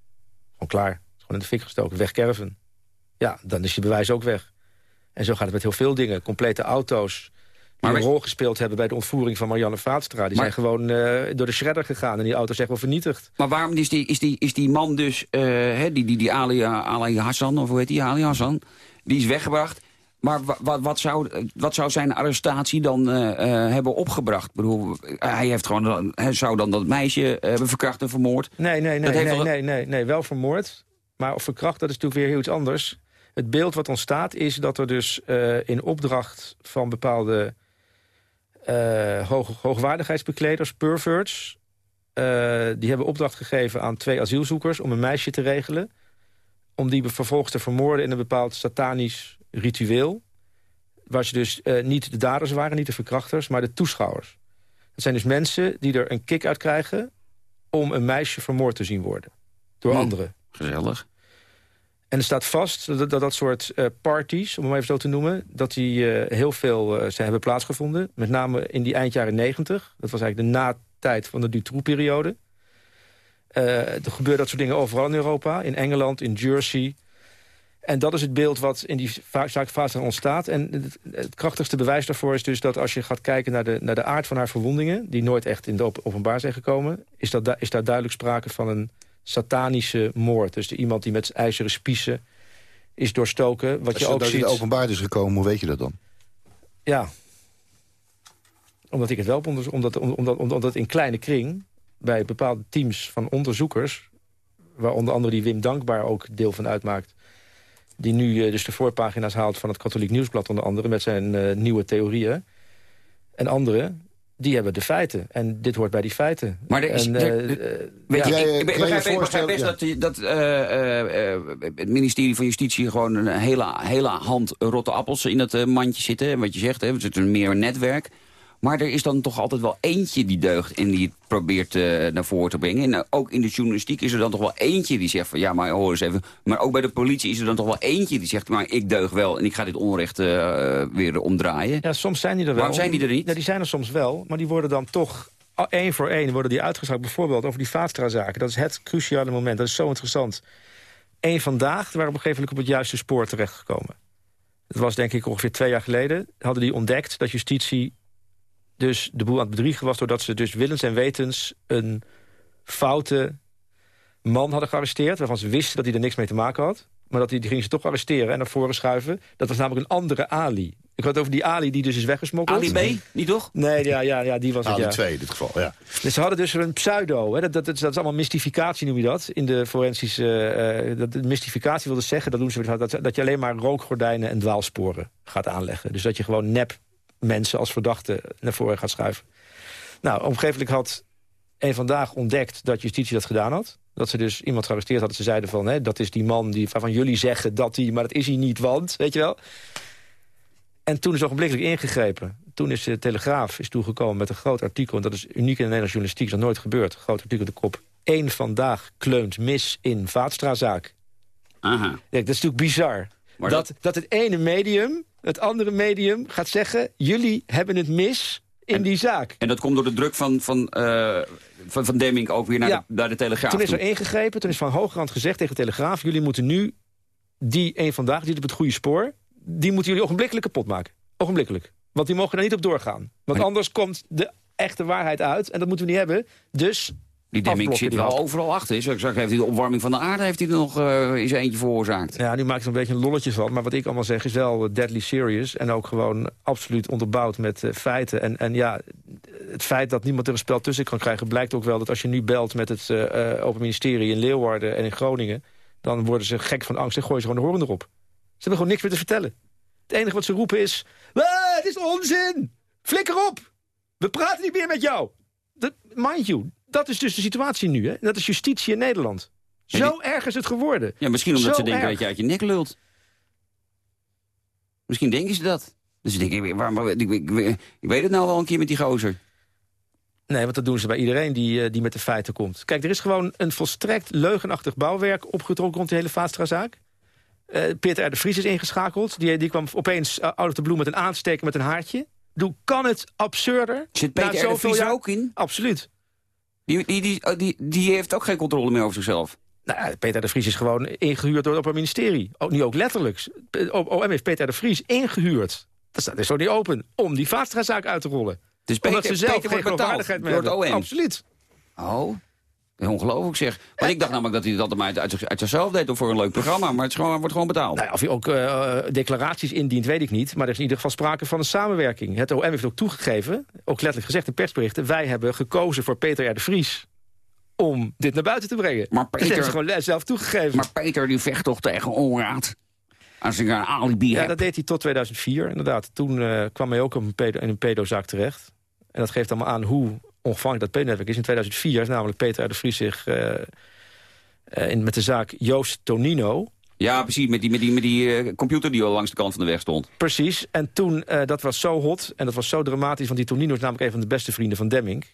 Gewoon klaar. Gewoon in de fik gestoken. Weg caravan. Ja, dan is die bewijs ook weg. En zo gaat het met heel veel dingen. Complete auto's Maar een rol gespeeld hebben bij de ontvoering van Marianne Vaatstra. Die Maar- zijn gewoon eh, door de shredder gegaan en die auto's echt wel vernietigd. Maar waarom is die, is die, is die man dus... hè, die, die, die Ali, Ali Hassan, of hoe heet die? Ali Hassan. Die is weggebracht. Maar wa- wa- wat, zou, wat zou zijn arrestatie dan eh, hebben opgebracht? Ik bedoel, hij, heeft gewoon, hij zou dan dat meisje hebben verkracht en vermoord? Nee, nee, nee, nee, nee, nee, nee, wel vermoord. Maar of verkracht, dat is natuurlijk weer heel iets anders. Het beeld wat ontstaat is dat er dus in opdracht van bepaalde hoog, hoogwaardigheidsbekleders, perverts... eh, die hebben opdracht gegeven aan twee asielzoekers om een meisje te regelen... om die vervolgens te vermoorden in een bepaald satanisch ritueel... waar ze dus eh, niet de daders waren, niet de verkrachters, maar de toeschouwers. Dat zijn dus mensen die er een kick uit krijgen om een meisje vermoord te zien worden. Door anderen. Gezellig. En er staat vast dat dat, soort eh, parties, om hem even zo te noemen... dat die eh, heel veel ze hebben plaatsgevonden. Met name in die eind jaren negentig. Dat was eigenlijk de na-tijd van de Dutroux-periode. Er gebeurt dat soort dingen overal in Europa. In Engeland, in Jersey. En dat is het beeld wat in die va- zaak fase ontstaat. En het, krachtigste bewijs daarvoor is dus dat als je gaat kijken naar de, naar de aard van haar verwondingen... die nooit echt in de op- openbaar zijn gekomen... is, dat, da- is daar duidelijk sprake van een satanische moord. Dus de, iemand die met ijzeren spiezen is doorstoken. Wat Als je je ook dat ziet... openbaar is gekomen, hoe weet je dat dan? Ja. Omdat ik het wel. Omdat, omdat, omdat, omdat in kleine kring, bij bepaalde teams van onderzoekers... waar onder andere die Wim Dankbaar ook deel van uitmaakt... die nu eh, dus de voorpagina's haalt van het Katholiek Nieuwsblad onder andere... met zijn eh, nieuwe theorieën. En anderen, die hebben de feiten. En dit hoort bij die feiten. Maar er is- En, er- eh, eh, Weet ja. je, ik, ik je begrijp, ik begrijp best ja. dat, die- dat eh, het ministerie van Justitie gewoon een hele, hele hand rotte appels in dat mandje zitten. En wat je zegt, hè, het is een meer een netwerk. Maar er is dan toch altijd wel eentje die deugt en die het probeert eh, naar voren te brengen. En eh, ook in de journalistiek is er dan toch wel eentje die zegt van ja, maar hoor eens even. Maar ook bij de politie is er dan toch wel eentje die zegt maar ik deug wel en ik ga dit onrecht eh, weer omdraaien. Ja, soms zijn die er wel. Waarom zijn die er niet? Ja, die zijn er soms wel, maar die worden dan toch één voor één worden die uitgeschakeld. Bijvoorbeeld over die Vaatstra-zaken. Dat is het cruciale moment. Dat is zo interessant. Eén vandaag waren op een gegeven moment op het juiste spoor terechtgekomen. Het was denk ik ongeveer twee jaar geleden. Hadden die ontdekt dat justitie dus de boel aan het bedriegen was... doordat ze dus willens en wetens een foute man hadden gearresteerd... waarvan ze wisten dat hij er niks mee te maken had. Maar dat die, die gingen ze toch arresteren en naar voren schuiven. Dat was namelijk een andere Ali. Ik had het over die Ali die dus is weggesmokkeld. Ali B, niet toch? Nee, ja, ja, ja die was het, Ali ja. 2 in dit geval, ja. Dus ze hadden dus een pseudo. Hè, dat, dat, dat, is- dat is allemaal mystificatie, noem je dat. In de forensische... eh, dat, de mystificatie wil dus zeggen, dat, doen ze, dat, dat je alleen maar rookgordijnen en dwaalsporen gaat aanleggen. Dus dat je gewoon nep mensen als verdachte naar voren gaat schuiven. Nou, moment had een vandaag ontdekt dat justitie dat gedaan had. Dat ze dus iemand gearresteerd hadden. Ze zeiden van, hè, dat is die man die, waarvan jullie zeggen dat hij... maar dat is hij niet, want, weet je wel. En toen is ogenblikkelijk ingegrepen. Toen is de Telegraaf is toegekomen met een groot artikel... en dat is uniek in de Nederlandse journalistiek, is nog nooit gebeurd. Groot artikel de kop. Eén vandaag kleunt mis in Vaatstra-zaak. Aha. Ja, dat is natuurlijk bizar. Maar dat, dat het ene medium, het andere medium, gaat zeggen... jullie hebben het mis in die zaak. En dat komt door de druk van, van, eh, van, van Demming ook weer naar, Ja. de, naar de Telegraaf Toen is er ingegrepen, toen is van Hogerand gezegd tegen de Telegraaf... jullie moeten nu die één vandaag, die zit op het goede spoor... die moeten jullie ogenblikkelijk kapot maken. Ogenblikkelijk. Want die mogen er niet op doorgaan. Want anders komt de echte waarheid uit. En dat moeten we niet hebben. Dus Die Demming zit die wel overal achter. Zo, zo heeft hij de opwarming van de aarde heeft hij er nog eh eens eentje veroorzaakt. Ja, nu maakt er een beetje een lolletje van. Maar wat ik allemaal zeg is wel eh, deadly serious. En ook gewoon absoluut onderbouwd met eh, feiten. En, en ja, het feit dat niemand er een spel tussen kan krijgen... blijkt ook wel dat als je nu belt met het Open Ministerie in Leeuwarden en in Groningen... dan worden ze gek van angst en gooien ze gewoon de horen erop. Ze hebben gewoon niks meer te vertellen. Het enige wat ze roepen is... "Ah, het is onzin! Flikker op! We praten niet meer met jou! Mind you, dat is dus de situatie nu. Hè? Dat is justitie in Nederland. Zo erg is het geworden. Ja, misschien omdat Zo ze denken erg. dat je uit je nek lult. Misschien denken ze dat. Dus ik denk, waarom, ik, ik, ik, ik weet het nou wel een keer met die gozer. Nee, want dat doen ze bij iedereen die, eh, die met de feiten komt. Kijk, er is gewoon een volstrekt leugenachtig bouwwerk opgetrokken rond de hele Vaatstra-zaak. Eh, Peter R. de Vries is ingeschakeld. Die, die kwam opeens uh, out of the blue met een aansteker met een haartje. Doe, kan het absurder? Zit Peter R. de zoveel Vries jaar? ook in? Absoluut. Die, die, die, oh, die, die heeft ook geen controle meer over zichzelf. Nou, Peter de Vries is gewoon ingehuurd door het Openbaar Ministerie. Ook, nu ook letterlijk. OM heeft Peter de Vries ingehuurd. Dat staat dus zo niet open. Om die Vaatstra-zaak uit te rollen. Dus Omdat Peter, ze zelf Peter geen wordt betaald meer door het hebben. OM. Absoluut. Oh. Ongelooflijk zeg. Want ik dacht namelijk dat hij dat altijd uit, zichzelf deed of voor een leuk programma. Maar het gewoon, wordt gewoon betaald. Nou ja, of hij ook uh, declaraties indient, weet ik niet. Maar er is in ieder geval sprake van een samenwerking. Het OM heeft ook toegegeven, ook letterlijk gezegd in persberichten... wij hebben gekozen voor Peter R. de Vries om dit naar buiten te brengen. Maar dat hebben Peter, ze gewoon zelf toegegeven. maar Peter die vecht toch tegen onraad? Als ik een alibi Ja, heb. dat deed hij tot 2004, inderdaad. Toen eh, kwam hij ook op een pedo, in een pedozaak terecht. En dat geeft allemaal aan hoe ongevangen dat pedo-netwerk is. In 2004 is namelijk Peter de Vries zich eh, eh, in, met de zaak Joost Tonino... Ja, precies, met die, met die, met die eh, computer die al langs de kant van de weg stond. Precies, en toen, dat was zo hot en dat was zo dramatisch... want die Tonino is namelijk een van de beste vrienden van Demming.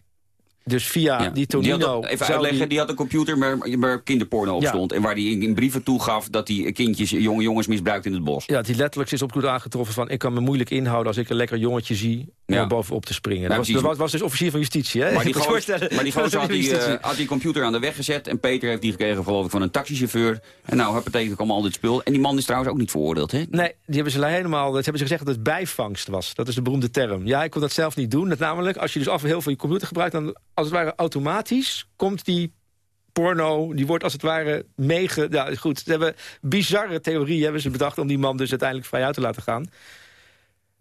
Dus via Ja. die had Tonino... ook- even zou uitleggen, die- die... had een computer waar, waar kinderporno op Ja. stond. En waar hij in, in brieven toegaf dat hij kindjes, jonge jongens misbruikt in het bos. Ja, die letterlijk is op goed aangetroffen van... ik kan me moeilijk inhouden als ik een lekker jongetje zie... om Ja. bovenop te springen. Dat was, dat was, dus officier van justitie, hè? Maar die, gozer, maar die gozer had die, eh, had die computer aan de weg gezet. En Peter heeft die gekregen geloof ik van een taxichauffeur. En nou, dat betekent allemaal al dit spul. En die man is trouwens ook niet veroordeeld, hè? Nee, die hebben ze helemaal. Dat hebben ze gezegd dat het bijvangst was. Dat is de beroemde term. Ja, ik kon dat zelf niet doen. Dat namelijk, als je dus af en heel veel je computer gebruikt, dan als het ware automatisch komt die porno, die wordt als het ware meege... Ja, goed, ze hebben bizarre theorieën hebben ze bedacht om die man dus uiteindelijk vrij uit te laten gaan.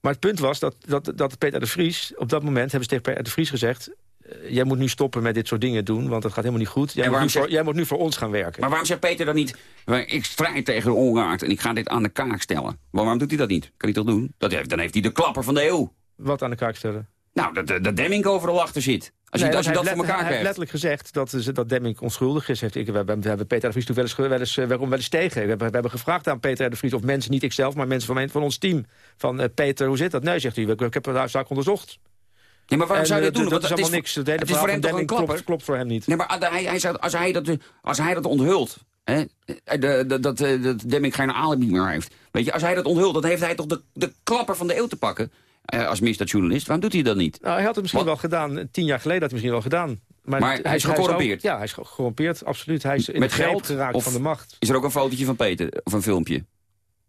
Maar het punt was dat, dat, dat Peter de Vries, op dat moment hebben ze tegen Peter de Vries gezegd... eh, jij moet nu stoppen met dit soort dingen doen, want dat gaat helemaal niet goed. Jij, moet nu, voor, jij moet nu voor ons gaan werken. Maar waarom zegt Peter dan niet... "Maar Ik strijd tegen de onraad en ik ga dit aan de kaak stellen. Maar waarom doet hij dat niet? Kan hij toch doen? Dat heeft, dan heeft hij de klapper van de eeuw. Wat aan de kaak stellen? Nou, dat, dat, dat Demming overal achter zit. Als Nee, je, als je hij dat voor elkaar Hij heeft krijgt. letterlijk gezegd dat, ze- dat Demming onschuldig is. Heeft, ik, we, hebben, we hebben Peter de Vries toen wel eens, wel eens, eh, wel eens tegen. We hebben, we hebben gevraagd aan Peter de Vries, of mensen, niet ikzelf... maar mensen van, mijn- van ons team, van eh, Peter, hoe zit dat? Nee, zegt hij, ik, ik heb de zaak onderzocht. Ja, maar waarom zou je eh, dat doen? Dat Want is allemaal niks. Het is voor hem toch een klapper? klopt, klopt voor hem niet. Nee, maar hij, hij zou, als, hij dat, als hij dat onthult... Hè, dat, eh, dat Demming geen alibi meer heeft. Weet je, als hij dat onthult, dan heeft hij toch de, de klapper van de eeuw te pakken. Eh, als misdaadjournalist. Waarom doet hij dat niet? Nou, hij had het misschien Wat? wel gedaan. eh, Tien jaar geleden had hij misschien wel gedaan. Maar het- hij is gecorrumpeerd? ja, hij is ge- gecorrumpeerd, absoluut. Hij is in Met geld? geraakt Of- van de macht. Is er ook een fotootje van Peter? Of een filmpje?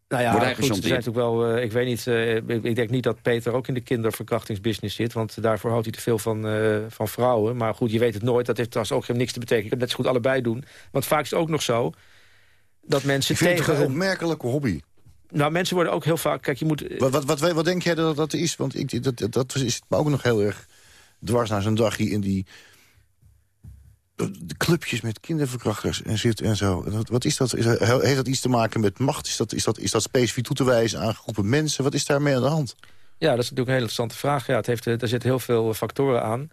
Nou ja, Wordt hij goed, er zijn natuurlijk wel, eh, ik weet niet, eh, ik, ik denk niet dat Peter ook in de kinderverkrachtingsbusiness zit, want daarvoor houdt hij te veel van, eh, van vrouwen. Maar goed, je weet het nooit, dat heeft trouwens ook helemaal niks te betekenen. Je kunt net zo goed allebei doen. Want vaak is het ook nog zo dat mensen Ik vind het tegen... toch een opmerkelijke hobby. Nou, mensen worden ook heel vaak, kijk, je moet... Wat, wat, wat, wat denk jij dat dat is? Want ik, dat, dat, dat is me ook nog heel erg dwars naar zo'n dagje in die de clubjes met kinderverkrachters en zit en zo. Wat, is dat? Is, heeft dat iets te maken met macht? Is dat, is, dat, is dat specifiek toe te wijzen aan groepen mensen? Wat is daarmee aan de hand? Ja, dat is natuurlijk een hele interessante vraag. Ja, het heeft, eh, daar zitten heel veel factoren aan.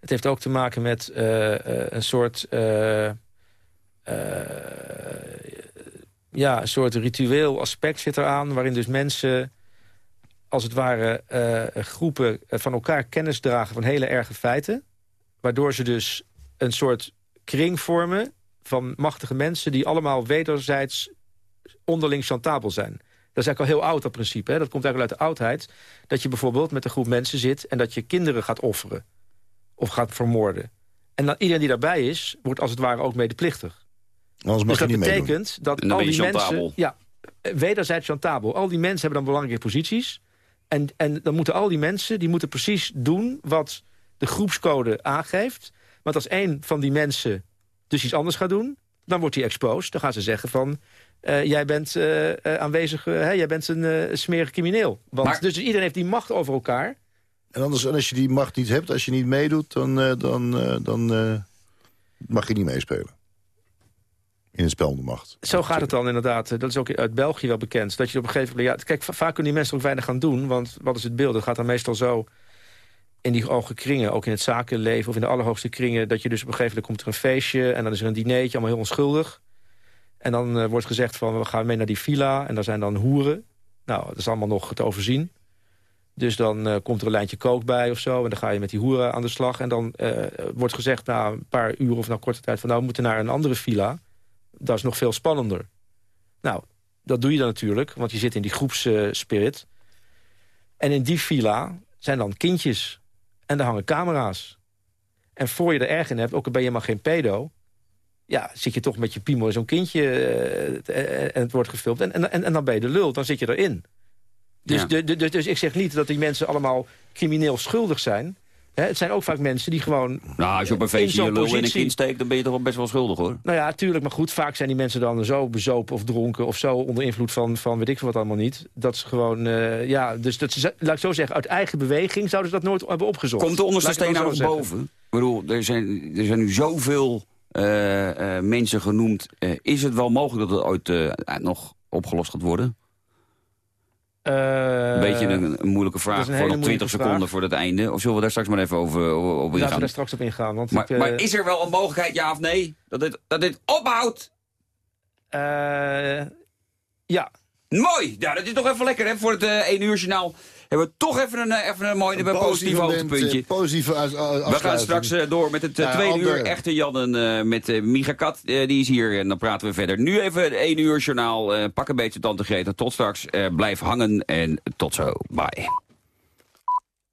Het heeft ook te maken met eh, eh, een soort... eh, eh, ja, een soort ritueel aspect zit eraan... waarin dus mensen, als het ware, eh, groepen van elkaar kennis dragen... van hele erge feiten. Waardoor ze dus een soort kring vormen van machtige mensen... die allemaal wederzijds onderling chantabel zijn. Dat is eigenlijk al heel oud, dat principe. Hè? Dat komt eigenlijk uit de oudheid. Dat je bijvoorbeeld met een groep mensen zit... en dat je kinderen gaat offeren. Of gaat vermoorden. En dan iedereen die daarbij is, wordt als het ware ook medeplichtig. Anders mag dus dat je niet meedoen. betekent dat al ben je die chantabel. mensen... Ja, wederzijds chantabel. Al die mensen hebben dan belangrijke posities. En, en dan moeten al die mensen die moeten precies doen... wat de groepscode aangeeft. Want als één van die mensen dus iets anders gaat doen... dan wordt hij exposed. Dan gaan ze zeggen van... eh, jij bent eh, eh, aanwezig, hè, jij bent een eh smerig crimineel. Want, Maar- dus iedereen heeft die macht over elkaar. En anders, en als je die macht niet hebt, als je niet meedoet... dan, dan, eh, dan eh, mag je niet meespelen. In het spel de macht. Zo gaat het dan inderdaad. Dat is ook uit België wel bekend. Dat je op een gegeven moment... Ja, kijk, va- vaak kunnen die mensen ook weinig gaan doen. Want wat is het beeld? Het gaat dan meestal zo in die hoge kringen, ook in het zakenleven... of in de allerhoogste kringen, dat je dus op een gegeven moment komt er een feestje... en dan is er een dineetje, allemaal heel onschuldig. En dan eh, wordt gezegd van, we gaan mee naar die villa... en daar zijn dan hoeren. Nou, dat is allemaal nog te overzien. Dus dan eh, komt er een lijntje kook bij of zo... en dan ga je met die hoeren aan de slag. En dan eh, wordt gezegd na een paar uur of na korte tijd... van nou, we moeten naar een andere villa. Dat is nog veel spannender. Nou, dat doe je dan natuurlijk, want je zit in die groepsspirit. en in die villa zijn dan kindjes. En daar hangen camera's. En voor je er erg in hebt, ook al ben je maar geen pedo... ja, zit je toch met je piemel in zo'n kindje eh, eh, en het wordt gefilmd. En, en, en dan ben je de lul, dan zit je erin. Dus, Ja. de, de- dus ik zeg niet dat die mensen allemaal crimineel schuldig zijn... Hè, het zijn ook vaak mensen die gewoon... Nou, als je op een feestje je lul in een kind steekt, dan ben je toch wel best wel schuldig, hoor. Nou ja, tuurlijk, maar goed, vaak zijn die mensen dan zo bezopen of dronken... of zo onder invloed van, van weet ik veel wat allemaal niet. Dat ze gewoon, eh, ja, dus dat ze, laat ik zo zeggen... uit eigen beweging zouden ze dat nooit hebben opgezocht. Komt de onderste steen nou zeggen. boven? Ik bedoel, er zijn, er zijn nu zoveel eh, eh, mensen genoemd. Is het wel mogelijk dat het ooit nog opgelost gaat worden? Eh, Een beetje een, een moeilijke vraag een voor nog 20 moeilijke seconden vraag. voor het einde. Of zullen we daar straks maar even over, over Laten we ingaan? daar straks op ingaan. Want Maar, ik, eh, maar is er wel een mogelijkheid, ja of nee, dat dit, dat dit ophoudt? eh, ja. Mooi! Nou, dat is toch even lekker, hè? Voor het eh 1 uur journaal hebben we toch even een, eh, even een mooi een positief hoogtepuntje. eh, Positieve uit, We gaan straks eh, door met het Ja, tweede uur. Echte Jannen eh, met Micha Kat, die is hier. En dan praten we verder. Nu even het 1 uur journaal. pak een beetje tante Greta. Tot straks. Blijf hangen en tot zo. Bye.